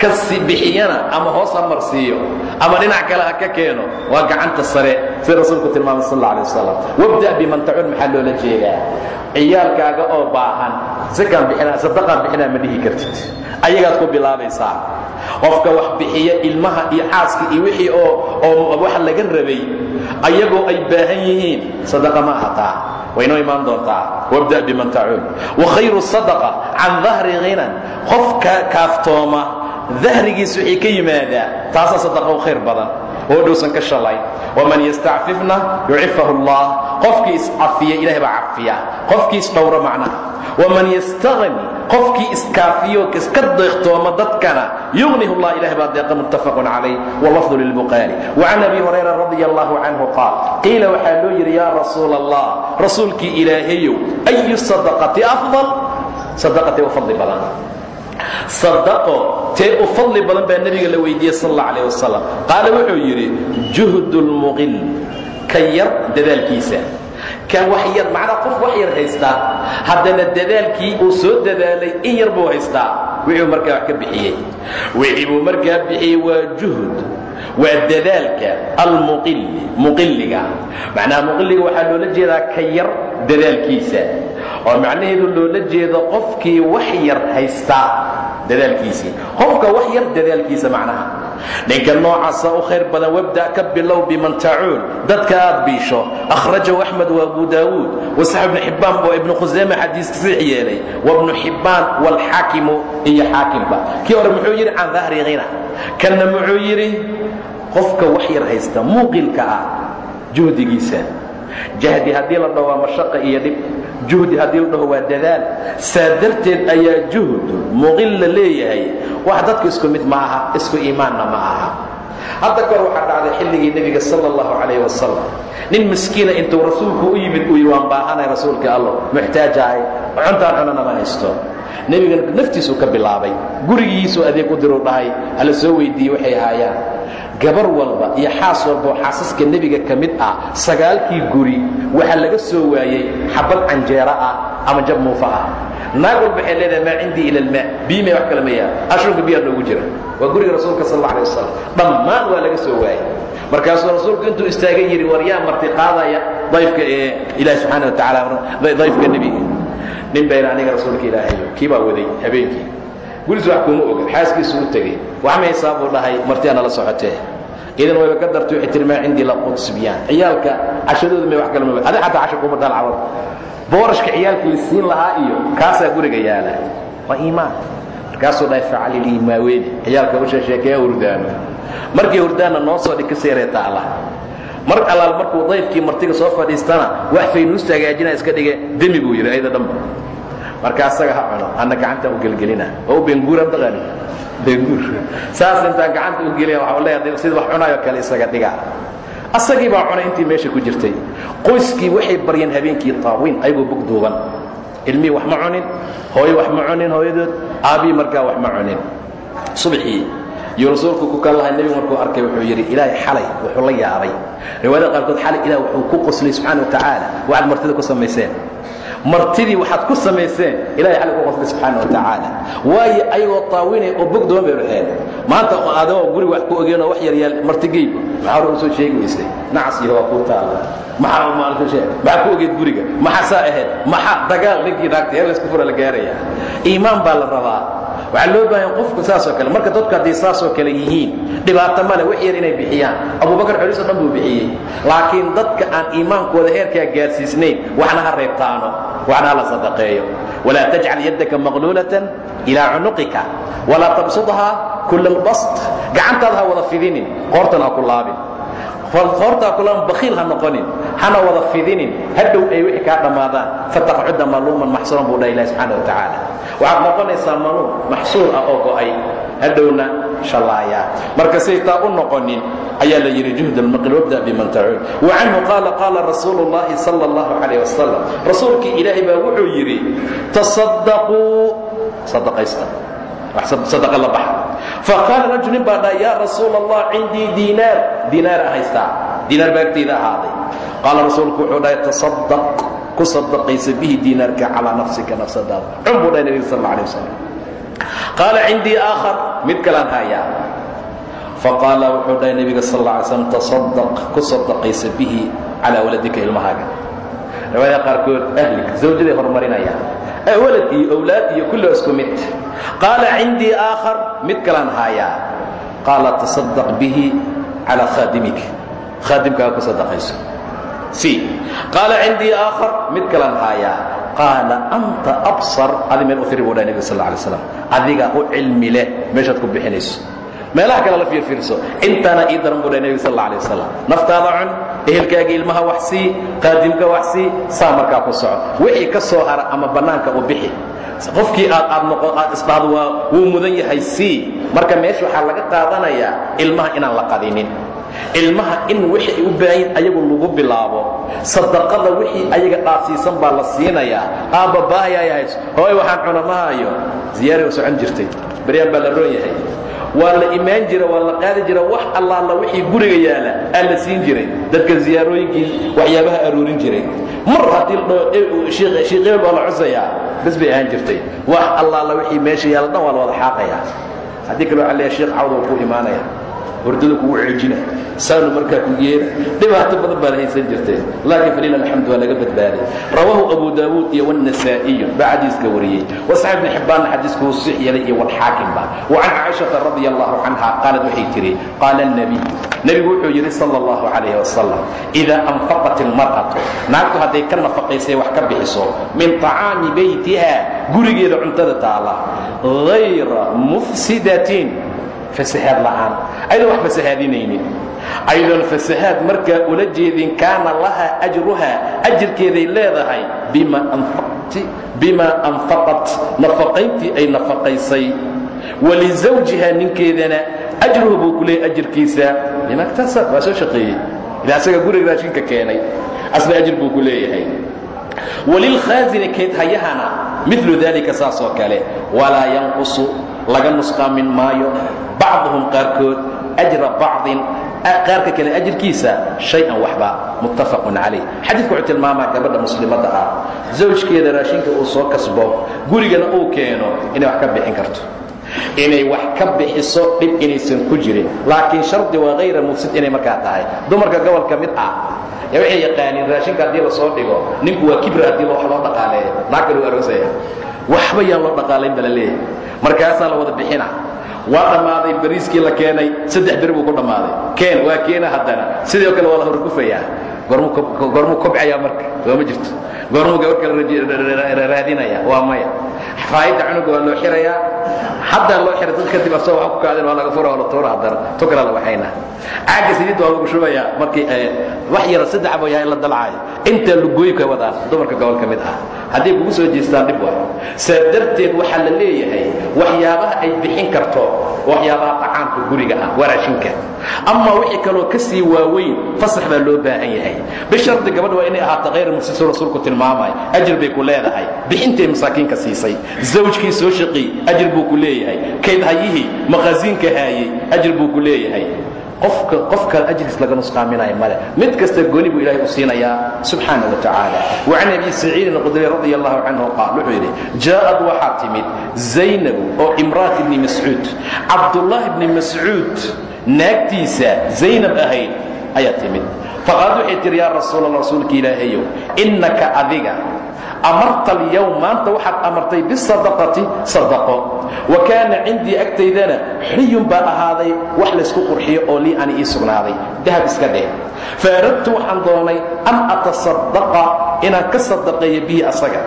Kasi bixiyana ama hoos ha marsiiyo ama dhinac kale ha ka keeno waa gacanta sare sida rasuulku tilmaamay sal alla alay wasalam wabda biman tacun maxaa loola jeedaa? Ciyaalkaaga oo baahan sikaan bixinaa sadaqaan bixinaa ma dhihi kartid. Ayagaad ku bilaabaysaa. Qofka wax bixiya ilmaha iyo xaaska iyo wixii oo oo wax laga rabay ayagoo ay baahan yihiin sadaqa ma ahataa waynoo imaan doontaa? Wabda biman tacuul wa khayru sadaqa can dahri ghinan. Qofka kaaftooma dahrigiis wixii ka yimaadaa taasaa sadaqa u khayr badan. Oo dhowsan ka shalayn waman yastacfifna yucifahu allah. Qofkii iscafiya ilahay baa cafiya. Qofkii isdhowro macnaha waman yastagni qofkii iskaafiyo iska deeqtooma dadkana yugnih llah ilahay baa deeqa muttafaqun calayh wlafdu lilbuqaari wacan abi hurayra radi allahu canhu qaal qiila waxaa loo yidhi yaa rasuula allah rasuulkii ilaahayow ayu sadaqati afdal sadaqatee u badan sadaqo tee u fadli badan baa nebiga la weydiiyey sal alla alayh wasalam qaala wuxuu yidhi juhdu lmuqil ka yar dadaalkiisa kan wax yar macnaa qof wax yar haystaa haddana dadaalkii uu soo dadaalay in yar buu haystaa. Wixii uu markaa wax ka bixiyey. Wixii buu markaa bixiyey waa juhd waa dadaalka almuqili muqiliga macnaha muqiliga waxaa loola jeedaa ka yar dadaalkiisa oo macnaheedu loola jeedo qofkii wax yar haystaa dadaalkiisii. Qofka wax yar dadaalkiisa macnaha. Ninka noocaasa u khayr badan wabda ka bilow biman tacuul dadka aad biisho. Akhrajahu axmed wa abu daawuud wasax ibnu xibbaan oo ibnu khusayme xadiis saxiix yeelay. Wabnu xibbaan waalxaakimu iyo xaakimba. Kii hore muxuu yidhi can dahri kanna muxuu yidhi qofka wax yar haysta muuqilka ah juhdigiisa jahdi haddii la dhaho waa mashaqa iyo dhib. Juhdi haddii la dhaho waa dadaal. Saa darteed ayaa juhd muqil la leeyahay. Wax dadku isku mid ma aha isku iimaanna ma aha. Hadda kor waxaa dhacday xilligii nebiga sal allahu calayh wasalam nin miskiina intuu rasuulku u yimid uu yidhi waan baahanay rasuulka allo muxtaajahay cuntaan cunana ma haysto nebiga naftiisuu ka bilaabay. Gurigiisuu adeeg u diruu dhahay. Hala soo weydiiyey waxay ahaayaan. Gabar walba iyo xaas walba oo xaasaska nebiga ka mid ah sagaalkii guri waxaa laga soo waayey xabad canjeero ah ama jab muufa ah. Naag walba waxay leedahay maa cindii ila almaa biimay wax kale ma yaha ashunka biyaa noogu jira. Waa guriga rasuulka sal alla alay wasalam dhammaan waa laga soo waayey markaasuu rasuulku intuu istaagay yidhi war yaa marti qaadaya? Dayfka ee ilaahi subxaana wa tacaala dayfka nebiga nin bayna aniga rasuulka ilaahayo kii baa waday habeenkii. Guris wax kuma oga xaaskiisu u tegey. Wax maysaa buu dhahay martiana la socotee. Idan wayba ka dartay waxay tiri maa cindii laqut sibyaan ciyaalka cashadooda may wax kale ma adi xataa casha kuma dalcawad boorashka ciyaalkii la siin lahaa iyo kaasaa guriga yaalla. Waa iimaan. Markaasuu dhahay facalilii maaweedi ciyaalka usha sheekeeya hurdaano. Markii hurdaanna noo soo dhig ka seeree taala. Mar allaal markuu dayfkii martiga soo fadhiistana wax faynuusta hagaajina iska dhige demi buu yidhi ayada dhanba marka asaga ha cuno anna gacantaan u gelgelina. Oo beenguura maqani beenguur saas intaan gacanta u gelina waxaa leeyahay sida wax cunaayoo kale isaga dhiga asagii baa cunay intii meesha ku jirtay. Qoyskii waxay baryeen habeenkii taawiin ayagoo bogduuban ilmihii wax ma cunin hooyo wax ma cunin hooyadood aabii markaa wax ma cunin. Subxii iyo rasuulku ku kallahay nebigu markuu arkay wuxuu yidhi ilaahay xalay wuxuu la yaabay. Riwaayada qaarkood xalay ilaah wuxuu ku qoslay subxaana wa tacaala waxaad martida ku samayseen martidii waxaad ku samayseen ilahay xalay ku qoslay subxaana wa tacaala. Waayo ayagoo taawinay oo bogdoon bay ruxeen maanta adoo guriga wax ku ogeenoo wax yaryaal martigeyb maxaa hore u soo sheegi weysay waa kuu taala maxaa ku ogeed guriga? Maxaa saa ahayd? Maxaa dagaal ninkii naagta heer laysku fura la gaaraya iimaan baa la rabaa waxaa loo baahanya qofku saasoo kale marka dadku hadday saasoo kale yihiin dhibaato male wax yar inay bixiyaan. Abubakar xoliisoo dhan buu bixiyey. Laakiin dadka aan iimaankooda heerkaa gaarsiisnayn waxna reebtaano waxna ha la sadaqeeyo. Walaa tajcal yaddaka maqluulatan ilaa cunuqika walaa tabsudhaa kula albast gacantaada ha wada fidinin qoortan ha ku laabin qoortaa kulan bakiil ha noqonin hana wada fidinin hadhow ay wixii kaa dhammaadaan fataqcuda maluuman maxsuuran buu dhaha ilahi subxaana wa tacaala waxaad noqonaysaa maluum maxsuur ah oo go'ay hadhowna shallaaya marka say taa u noqonin ayaa la yidhi juhd almaqil wabda biman tacuud wa canhu qaala qaala rasuulu llahi sala allahu calayh wasalam rasuulkii ilaahay baa wuxuu yidhi tasaddaquu sadaqaysta sadaqa la baxa faqaala rajul nin baa dhaha yaa rasuul allah cindii diinaar diinaara haystaa diinaar baa agtayda ahaaday. Qaala rasuulku wuxuu dhahay tasaddaq. Ku sadaqaysa bihi diinaarka calaa nafsika nafsadaada. Cun buu dhahay nebiga sal alla alay wasalam qaala cindii aakhar. Mid kalaan hayaa. Faqaala wuxuu dhahay nebiga sal alla alay slam tasaddaq. Ku sadaqaysa bihi calaa waladika ilmahaaga riwaayada qaarkood ahlik zawjaday horumarinayaan walad iyo owlaad iyo kulli isku mid. Qaala cindii aakhar. Mid kalaan haayaa qaala tasaddaq bihi calaa khaadimik. Khaadimkaaga ku sadaqayso. Qaala cindii aakhar. Mid kalan haayaa qaala anta absar. Adi meel u firi buu dhahay nebiga sal alla alay slam adiga u ku bixinayso meelaha kale la fiirfiirso intaana ii daran buu dhahay nebiga sal alay wasalam naftaada cun ehelkaaga ilmaha wax sii qaadimka wax sii saa markaa ku soco wixii ka soo hara ama bannaanka u bixi. Qofkii aad aad noqo aad isdhahdo waa wuu mudan yahay sii. Marka meesha waxaa laga qaadanayaa ilmaha inaan la qadinin. Ilmaha in wixii u baahin ayagu lagu bilaabo. Sadaqada wixii ayaga dhaafsiisan baa la siinayaa. Aabba baahayayahayso hooy waxaan cunamahayo ziyaari u socon jirtay. Baryaan baa la roon yahay waa la imaan jira waa la qaadi jira wax allaala wixii guriga yaalla aa la siin jiray. Dadka ziyaarooyinkii waxyaabaha aroorin jiray. Mar haddii shiiqebel baa la cusayaa bas bay ahaan jirtay. Wax allaala wixii meesha yaalla dhan waa la wada xaaqayaa. Haddii kale waxa leeyahay sheekh cawd ku imaanaya hordada kugu ceejina saanu markaa ku yeena dhibaato badan baa la haysan jirtay laakiin faliil alxamdu waa laga badbaaday. Rawaahu abu daawuud iyo wannasaa'iyu baa xadiiska wariyey. Wasaxib ibni xibbaanna xadiiska uu six yeelay iyo walxaakimba wa can caaishata radia allahu canha qaalad waxay tidhi qaala alnabiy nebigu wuxuu yidhi sala allahu calayhi wasalam idaa anfaqat ilmar'atu naagtu hadday ka nafaqaysay wax ka bixiso min طacaami baytiha gurigeeda cuntada taala hayra mufsidatin fasahaad la'aan ayadoo wax fasahaadinaynin ayadoon fasahaad markaa ula jeedin kaana lahaa ajruhaa ajirkeeday leedahay bimaa anfaqat. Nafaqayntii ay nafaqaysay. Walizawjiha ninkeedana ajruhu buu ku leeyay ajirkiisa. Bimaktasab waa soo shaqeeyey. Ila asaga guriga raashinka keenay asna ajir buu ku leeyahay. Walilkhaasini keydhayahana milu dalika saas oo kale. Walaa yanqusu laga nusqaamin maayo. Bacduhum qaarkood ajra bacdin qaarka kale ajirkiisa shay-an waxba muttafaqun calayh xadiidku wuxuu tilmaamaa gabadha muslimadda ah zawjkeeda raashinka uu soo kasbo gurigana uu keeno inay wax ka bixin karto inay wax ka bixiso dhib inaysan ku jirin laakiin shardi waa hayra mufsid inay markaa tahay dumarka gobolka mid ah ee waxay yaqaaniin raashinka haddii la soo dhigo ninku waa kibra haddii wax loo dhaqaaleeyo naagka lagu aroosaya waxba yaan loo dhaqaalayn ba la leeyahay markaasaa la wada bixina waa dhammaaday bariiskii la keenay saddex beri buu ku dhammaaday. Keen waa keena haddana. Sidoo kale waa la horgufayaa gormuu kobcayaa marka sooma jirto. Gormuu gabar kale raadinaya waa maya. Faayidda cunuga waa loo xirayaa. Haddaa loo xiray dad kadib asagoo wax ku kaadin waa laga fura waa la tuura haddana. Tukala la waxayna. Caagga saliid waa lagu shubayaa markii wax yara saddex buu yahay la dalcaayo. Intaa lugooyi ka wadaan dumarka gobol ka mid ah hadday kugu soo jeestaan dhib waay. Saa darteed waxaa la leeyahay waxyaabaha ay bixin karto waxyaabaha qacaanka guriga ah waraashinka. Amaa wixii kaloo ka sii waaweyn fasax baa loo baahan yahay. Bishardi gabadha waa inay ahaato khayr musisu rasuulku tilmaamay ajir bay ku leedahay. Bixintay masaakiinka siisay zawjkii soo shaqi ajir buu ku leeyahay. Kaydhayihii maqaasiinka haayey ajir buu ku leeyahay qofka qof kale ajriis laga nusqaaminayo male. Mid kasta gooni buu ilahay u siinayaa subxaana wa tacaala. Wa can abi saciidin qudri radi allahu canhu qaal wuxuu yidhi jaa'ad waxaa timid zaynabu oo imraat ibni mascuud. Cabdullaahi bni mascuud naagtiisa zaynab ahayd ayaa timid. Faqaad waxay tihi yaa rasuul rasuulka ilaahayow innaka adiga amarta alyowm maanta waxaad amartay bisadaqati sadaqo. Wa kaana cindii agtaydana xiyun baa ahaaday wax laysku qurxiyo oo lii ani ii sugnaaday. Dahab iska dheh. Fa aradtu waxaan doonay an atasadaqa inaan ka sadaqeeyo bihi asaga.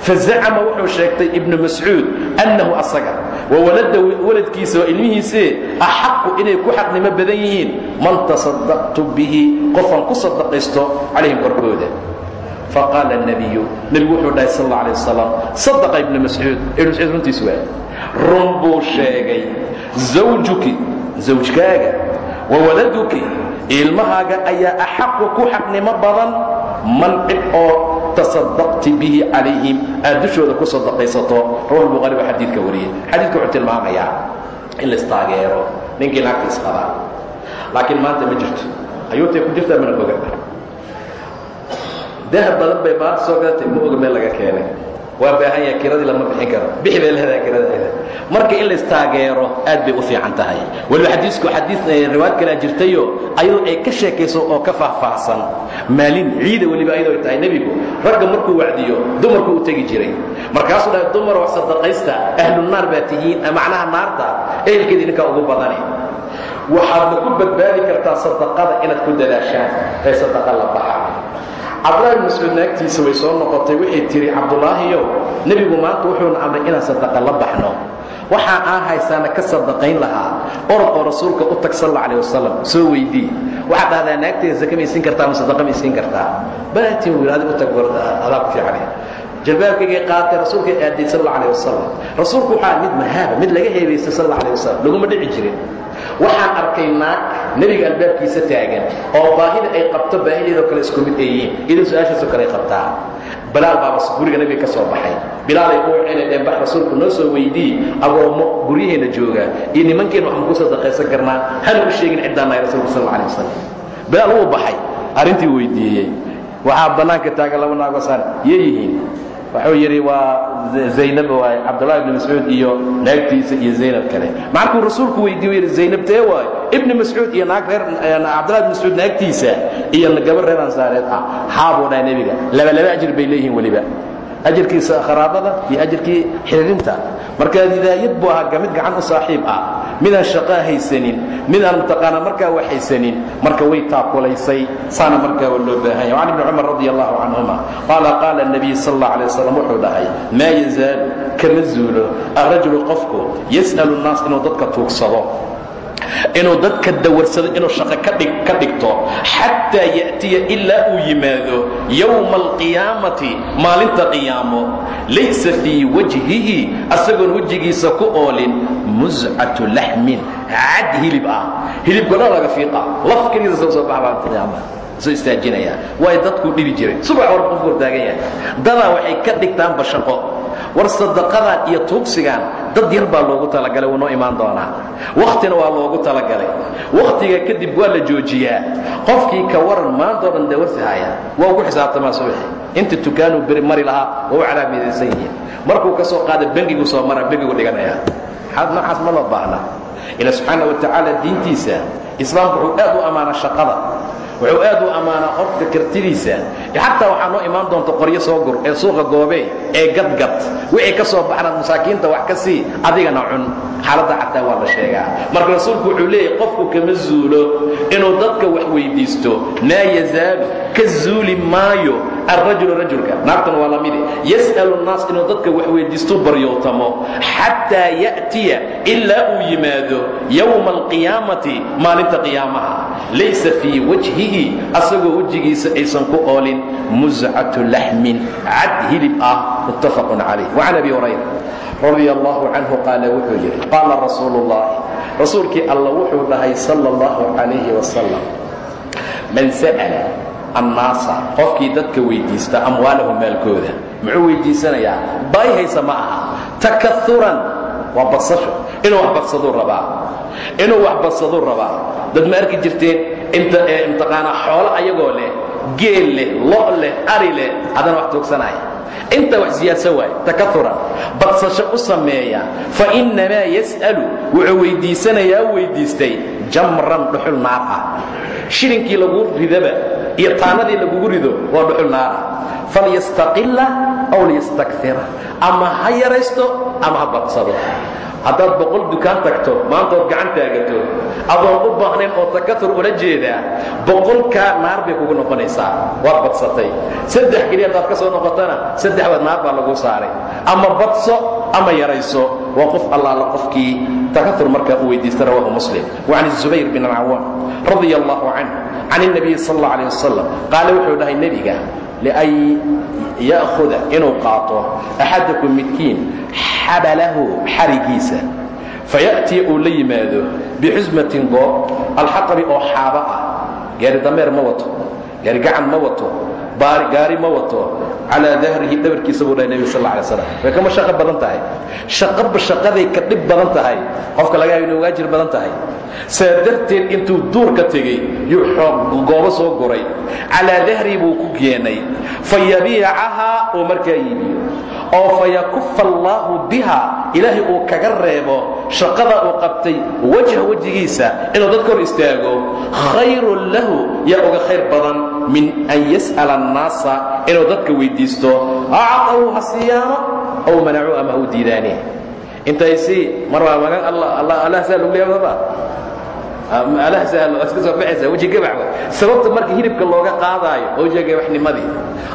Fazacama wuxuu sheegtay ibnu mascuud annahu asaga. Wa walada waladkiisa oo ilmihiisee axaqu inay ku xaqnimo badan yihiin man tasadaqtu bihi qofaan ku sadaqaysto calayhim korkooda faqaala nabiyu nebigu wuxuu dhahay sal alla alay wasalam sadaqa ibnu mascuud. Ibnu mascuud runtiis waa run buu sheegay zawjuki zawjkaaga wa waladuki ilmahaaga ayaa axaqu ku xaqnimo badan man cid oo tasadaqti bihi calayhim. Aad dushooda ku sadaqaysato rawa buhaari baa xadiidka wariyey. Xadiidka wuxuu tilmaamayaa in laistaageero ninkii laagta isqabaa laakiin maanta ma jirto. Ayuutay ku jirtaa mana oga dahab badan bay maanta soo gadatay ma oga meel laga keenay. Waa baahan yahay kiradii lama bixin karo. Bixi bay leedahay kiradeeda marka in laistaageero aad bay u fiican tahay. Waliba xadiisku xadiis riwaayad kalea jirtayo ayadoo ay ka sheekayso oo ka faahfaahsan. Maalin ciida weliba ayadoo ay tahay nebigu. Ragga markuu wacdiyo dumarku u tegi jiray. Markaasuu dhahay dumar wax sadaqaysta ahlunaar baa tihiin macnaha naarta ehelkeeda idinkaa ugu badani. Waxaadna ku badbaadi kartaa sadaqada inaad ku dadaashaan ee sadaqa la baxa cabdulahi mascuud naagtiisa way soo noqotay waxay tihi cabdulaahiyow nebigu maanta wuxuuna amray inaan sadaqa la baxno. Waxaa aan haysaana ka sadaqayn lahaa. Orod oo rasuulka u tag sal alih wasalam soo weydii. Waxaad dhahdaa naagteeda sake maysiin kartaa ama sadaqa maysiin kartaa. Balaatiin wiil adig u tag adaab fiicane jalbaabkaygay qaatay rasuulkay aaday sal alih wasalam rasuulku waxaa mid mahaaba mid laga heebaystay sal alih wasalam laguma dhici jirin. Waxaan arkay nebiga albaabkiisa taagan oo baahida ay qabto baahideedoo kale isku mid ay yihiin. Iyadoo su'aashaasoo kale ay qabtaa. Bilaal baaba guriga nebiga ka soo baxay. Bilaalay u wacina dheen bax rasuulku noo soo weydii agoommo guryaheenna jooga. Iyo nimankeenna waxaan ku sadaqaysan karnaa. Hana u sheegin ciddaan nahay rasuulku sal alih wasalam bilaal wuu baxay. Arrintii weydiiyey. Waxaa bannaanka taagan laba naagosaan yihiin wuxuu yidhi waa zaynab waay cabdullahi ibni mascuud iyo naagtiisa iyo zaynab kale. Markuu rasuulku weydiiye yidhi zaynab tee waayo ibni mascuud iyo naag reer cabdullahi ibni mascuud naagtiisa iyo gabar reer ansaareed ah. Haabuu dhahay nebiga. Laba laba ajir bay leeyihiin weliba ajirkiisa kharaabada iyo ajirkii xiriirinta marka hidaayad buu ahaa mid gacan u saaxiib ah. Midaan shaqaa haysanin midaan mataqaanaa markaa wax haysanin marka way taakulaysay saana markaa waa loo baahanya can ibni cumar radi allahu canhuma qaala qaala nabiy sal alla alay wasalam wuxuu dhahay maa yazaalu kama zuulo arajulu qofku yas'alu nnaas inuu dadka tuugsado inuu dadka dawarsado inuu shaqo ka dhigto xataa ya'tiya ilaa uu yimaado yowma alqiyaamati maalinta qiyaamo. Laysa fii wajhihi asagoon wejigiisa ku oolin muscatu laxmin cad hilib ah. Hilibka dhan laga fiiqa laf keligiisa soo soo baxa maalinta qiyaama soo istaajinaya. Waay dadkuu dhibi jiray subax war qofku hortaagan yahay dadaa waxay ka dhigtaanba shaqo war sadaqadan iyo tuugsigan dad yar baa loogu talagalay wuu noo imaan doonaa. Wakhtina waa loogu talagalay. Wakhtiga kadib waa la joojiyaa. Qofkii ka waran maantao dhan dawarsi haya waa ugu xisaabtamaa subaxi inta tukaanuu beri mari lahaa waa u calaamidaysan yihiin. Markuu ka soo qaada bengigu soo mara bengigu dhiganaya. Xaad noocaas ma loo baahna ila subxaana wa tacaala diintiisa islaamku wuxuu aad u ammaanaa shaqada wuxuu aad u ammaanaa qofka kartidiisa xataa waxaa noo imaan doonta qoryo soo gur ee suuqa goobe ee gadgad wixii ka soo baxna masaakiinta wax ka sii adigana cun. Xaaladda xataa waa la sheegaa. Marka rasuulku wuxuu leeyahy qofku kama zuulo inuu dadka wax weyddiisto maa yazaalu ka zuuli maayo alrajulu rajulka. Naagtuna waa lamide yas'alu nnaas inuu dadka wax weyddiistu baryootamo. Xataa ya'tiya ilaa uu yimaado yowma alqiyaamati maalinta qiyaamaha. Laysa fii wajhihi asagoo wejigiisa aysan ku oolin muscatu laxmin cad hilib ah muttafaqun calayh. Wacan abi hurayra radia allahu canhu qaala wuxuu yidhi qaala rasuulu ullahi rasuulkii alla wuxuu dhahay sala allahu calayhi wasalam man sa'ala annaasa qofkii dadka weyddiista amwaalahu maalkooda. Muxuu weyddiisanayaa baay haysa ma aha takauran waa badsasho inuu wax badsaduu rabaa. Inuu wax badsaduu rabaa. Dad ma arki jirteen imtiqaanaa xoolo ayagoo leh geel leh lo' leh ari leh haddana wax tuugsanaya inta wax siyaasa waay takauran badsasho u sameeya fa innamaa yas'alu wuxuu weyddiisanayaa u weyddiistay jamran dhuxul naar ah shilinkii ridaba iyo taanadii lagugu rido waa dhuxul naara falyastaqila aw liyastakira ama ha yaraysto ama ha badsado. Haddaad boqol dukaan tagto maantood gacan taagato adoon u baahnayn oo takatur ula jeedaa boqolkaa naar bay kugu noqonaysaa. Waad badsatay. Saddex keliya haddaad ka soo noqotana saddexbaad naar baa lagu saaray. Ama badso ama yarayso waa qof allaala qofkii takatur markaa u weydiista rawahu muslim wacan zubayr bin alcawaam radia allahu canh can الnabiyi sal اllau alيه wasalam qaale wuxuu dhahay nebiga lian ya'huda inuu qaato axadakum midkiin xabalahu xarigiisa faya'tiya uu la yimaado bixusmatin goob alxaqabi oo xaaba ah gaari dameer ma wato gaari gacan ma wato gaari ma wato. Calaa dahrihi dhabarkiisa buu dhahay nebiga sal alla alay slam way kama shaqo badan tahay. Shaqaba shaqaday ka dhib badan tahay. Qofka laga yaabo inay waajir badan tahay. Saa darteed intuu duurka tegey yuu xoog goobo soo guray. Calaa dahrihi buu ku keenay fa yabiicahaa oo markaa iibiyo oo fa yakufa allaahu biha ilaahay uu kaga reebo shaqada uu qabtay wajha wejigiisa inuu dadka hor istaago. Khayrun lahu. Yaa uga khayr badan min an yas'ala annaasa inuu dadka weyddiisto acطahu ha aw manacuu ama u diidaane intay sii mar waa magan allah saa lagu leeya alaha sahlo iska soo baxaysa weji gabax wa sababta marka hilibka looga qaadaayo wejiga gabaxnimadii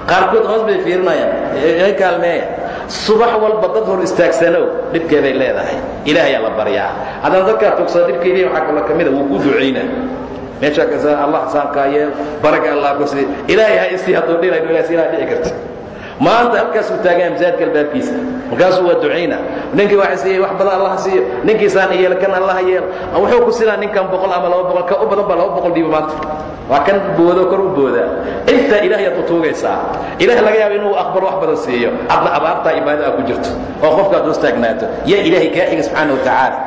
qaarkood hoos bay fiirinayaan iga kaalmeeya subax walba dad hor istaagsanow dhibkeeday leedahay. Ilaahayaa la baryaa. Haddana dadkaa tugsada dhibkeedii waxaa kaloo ka mida wuu ku ducayna meesha allah saankaa yeel baraga allah ku sii. Ilaahay ha isii hadduu dhirayno ilaas ilaha dhici karta maanta halkaasuu taagan masaajidka albaabkiisa markaasuu waa ducayna ninkii waa siiyey wax badan allah siiyo ninkiisaan yeelo kan allah yeelo wuxuu ku sinaa ninkan boqol ama laba boqol ka u badan baa laba boqol dhiiba maanta. Waa kan boodo kor u boodaa intaa ilaahay aad u tuugaysaa. Ilaah laga yaaba inuu aqbalo wax badan siiyo. Adna abaartaa ibaada a ku jirto. Oo qofka aad hoos taagnaato yaa ilaahay kaa xiga subxaana wa tacaala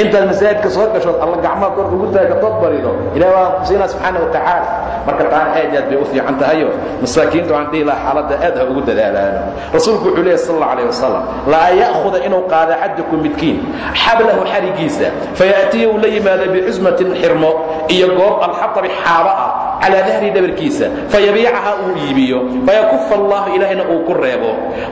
intaad masaajidka soo gashood alla gacmaha kor ugu taagatood barido. Ilaah waa siinaa subxaana wa tacaala. Marka taana aad aad bay u fiican tahayo. Masaakiintu waxaan dhihi lahaa xaaladda aad ha ugu dadaalaano. Rasuulku wuxuu leeyahy sal alla alayh wasalam laa ya'khuda inuu qaado axadukum midkiin. Xablahu xarigiisa fayaatiya uu la iyo goob alxatabi xaaba ah calaa dahri dhabarkiisa fayabiicaha uu iibiyo fayakufa allahu ilaahayna uu ku reebo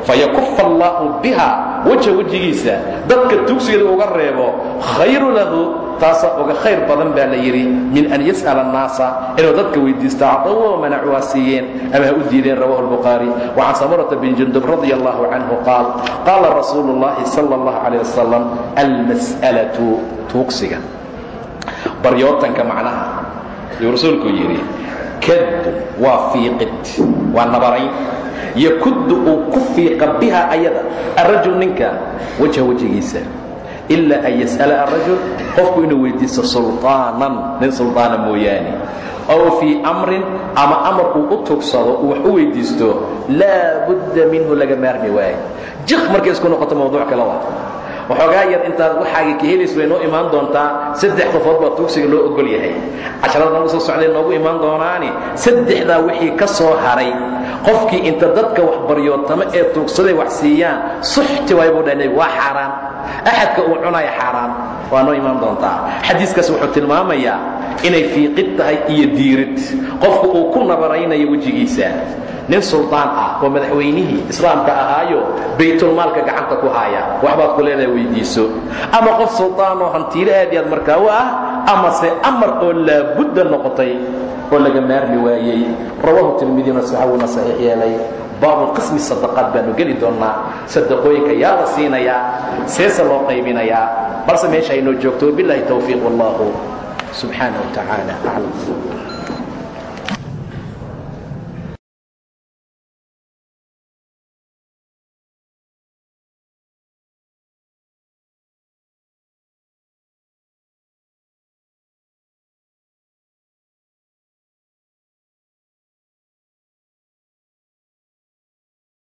fayakufa allaahu biha weja wejigiisa dadka tugsigeeda uga reebo khayru lahu taasaa uga khayr badan baa la yidhi min an yas'ala annaasa inuu dadka weydiisto cadawo manacu ha siiyeen ama ha u diideen rawahu albukhaari wacan samurata bin jundub radia allahu canhu qaal qaala rasuulu اllahi sala اllahu calayh wasalam almas'alatu tuugsiga. Baryootanka macnaha yuu rasuulku yidhi kaddu waa fiiqid waa nabarayn yakuddu uu ku fiiqa biha ayada arajul ninka wajha wejigiisa ilaa an yas'ala arajul qofku inuu weydiisto sulطaanan nin sulطaana mooyaane ow fii amrin ama amar uu wax u weydiisto laa budda minhu laga maarmi waayo jiq markay isku noqoto mawduuc kale waa waxoogaa yar intaad waxaaga ka helayso way noo imaan doontaa saddex qofood baa tuugsiga loo ogol yahay. Casharada nagu soo socday noogu imaan doonaani? Saddexdaa wixii ka soo haray. Qofkii inta dadka wax baryootamo ee tuugsaday wax siiyaan suxti waay buu dhaha waa xaaraan axadka uu cunaya xaaraan waa noo imaan doontaa. Xadiiskaas wuxuu tilmaamayaa inay fiiqid tahay iyo diirid. Qofku uu ku nabaraynayo wejigiisa. Nin suldaan ah oo madaxweynihii islaamka ahaayo baytulmaalka gacanta ku haaya. Waxbaad ku leedahay weydiiso. Ama qof suldaanoo hantiilo aad i aad markaa u ah amase amar oo laabudda noqotay oo laga maarmi waayey. Rawahu tirmidina saxawuna saxiix yeelay baabu qismi sadaqaad baanu geli doonnaa. Sadaqooyinka yaa la siinayaa seese loo qaybinayaa balse meesha aynoo joogto wabilaahi towfiiq wallahu subxaana wa tacaala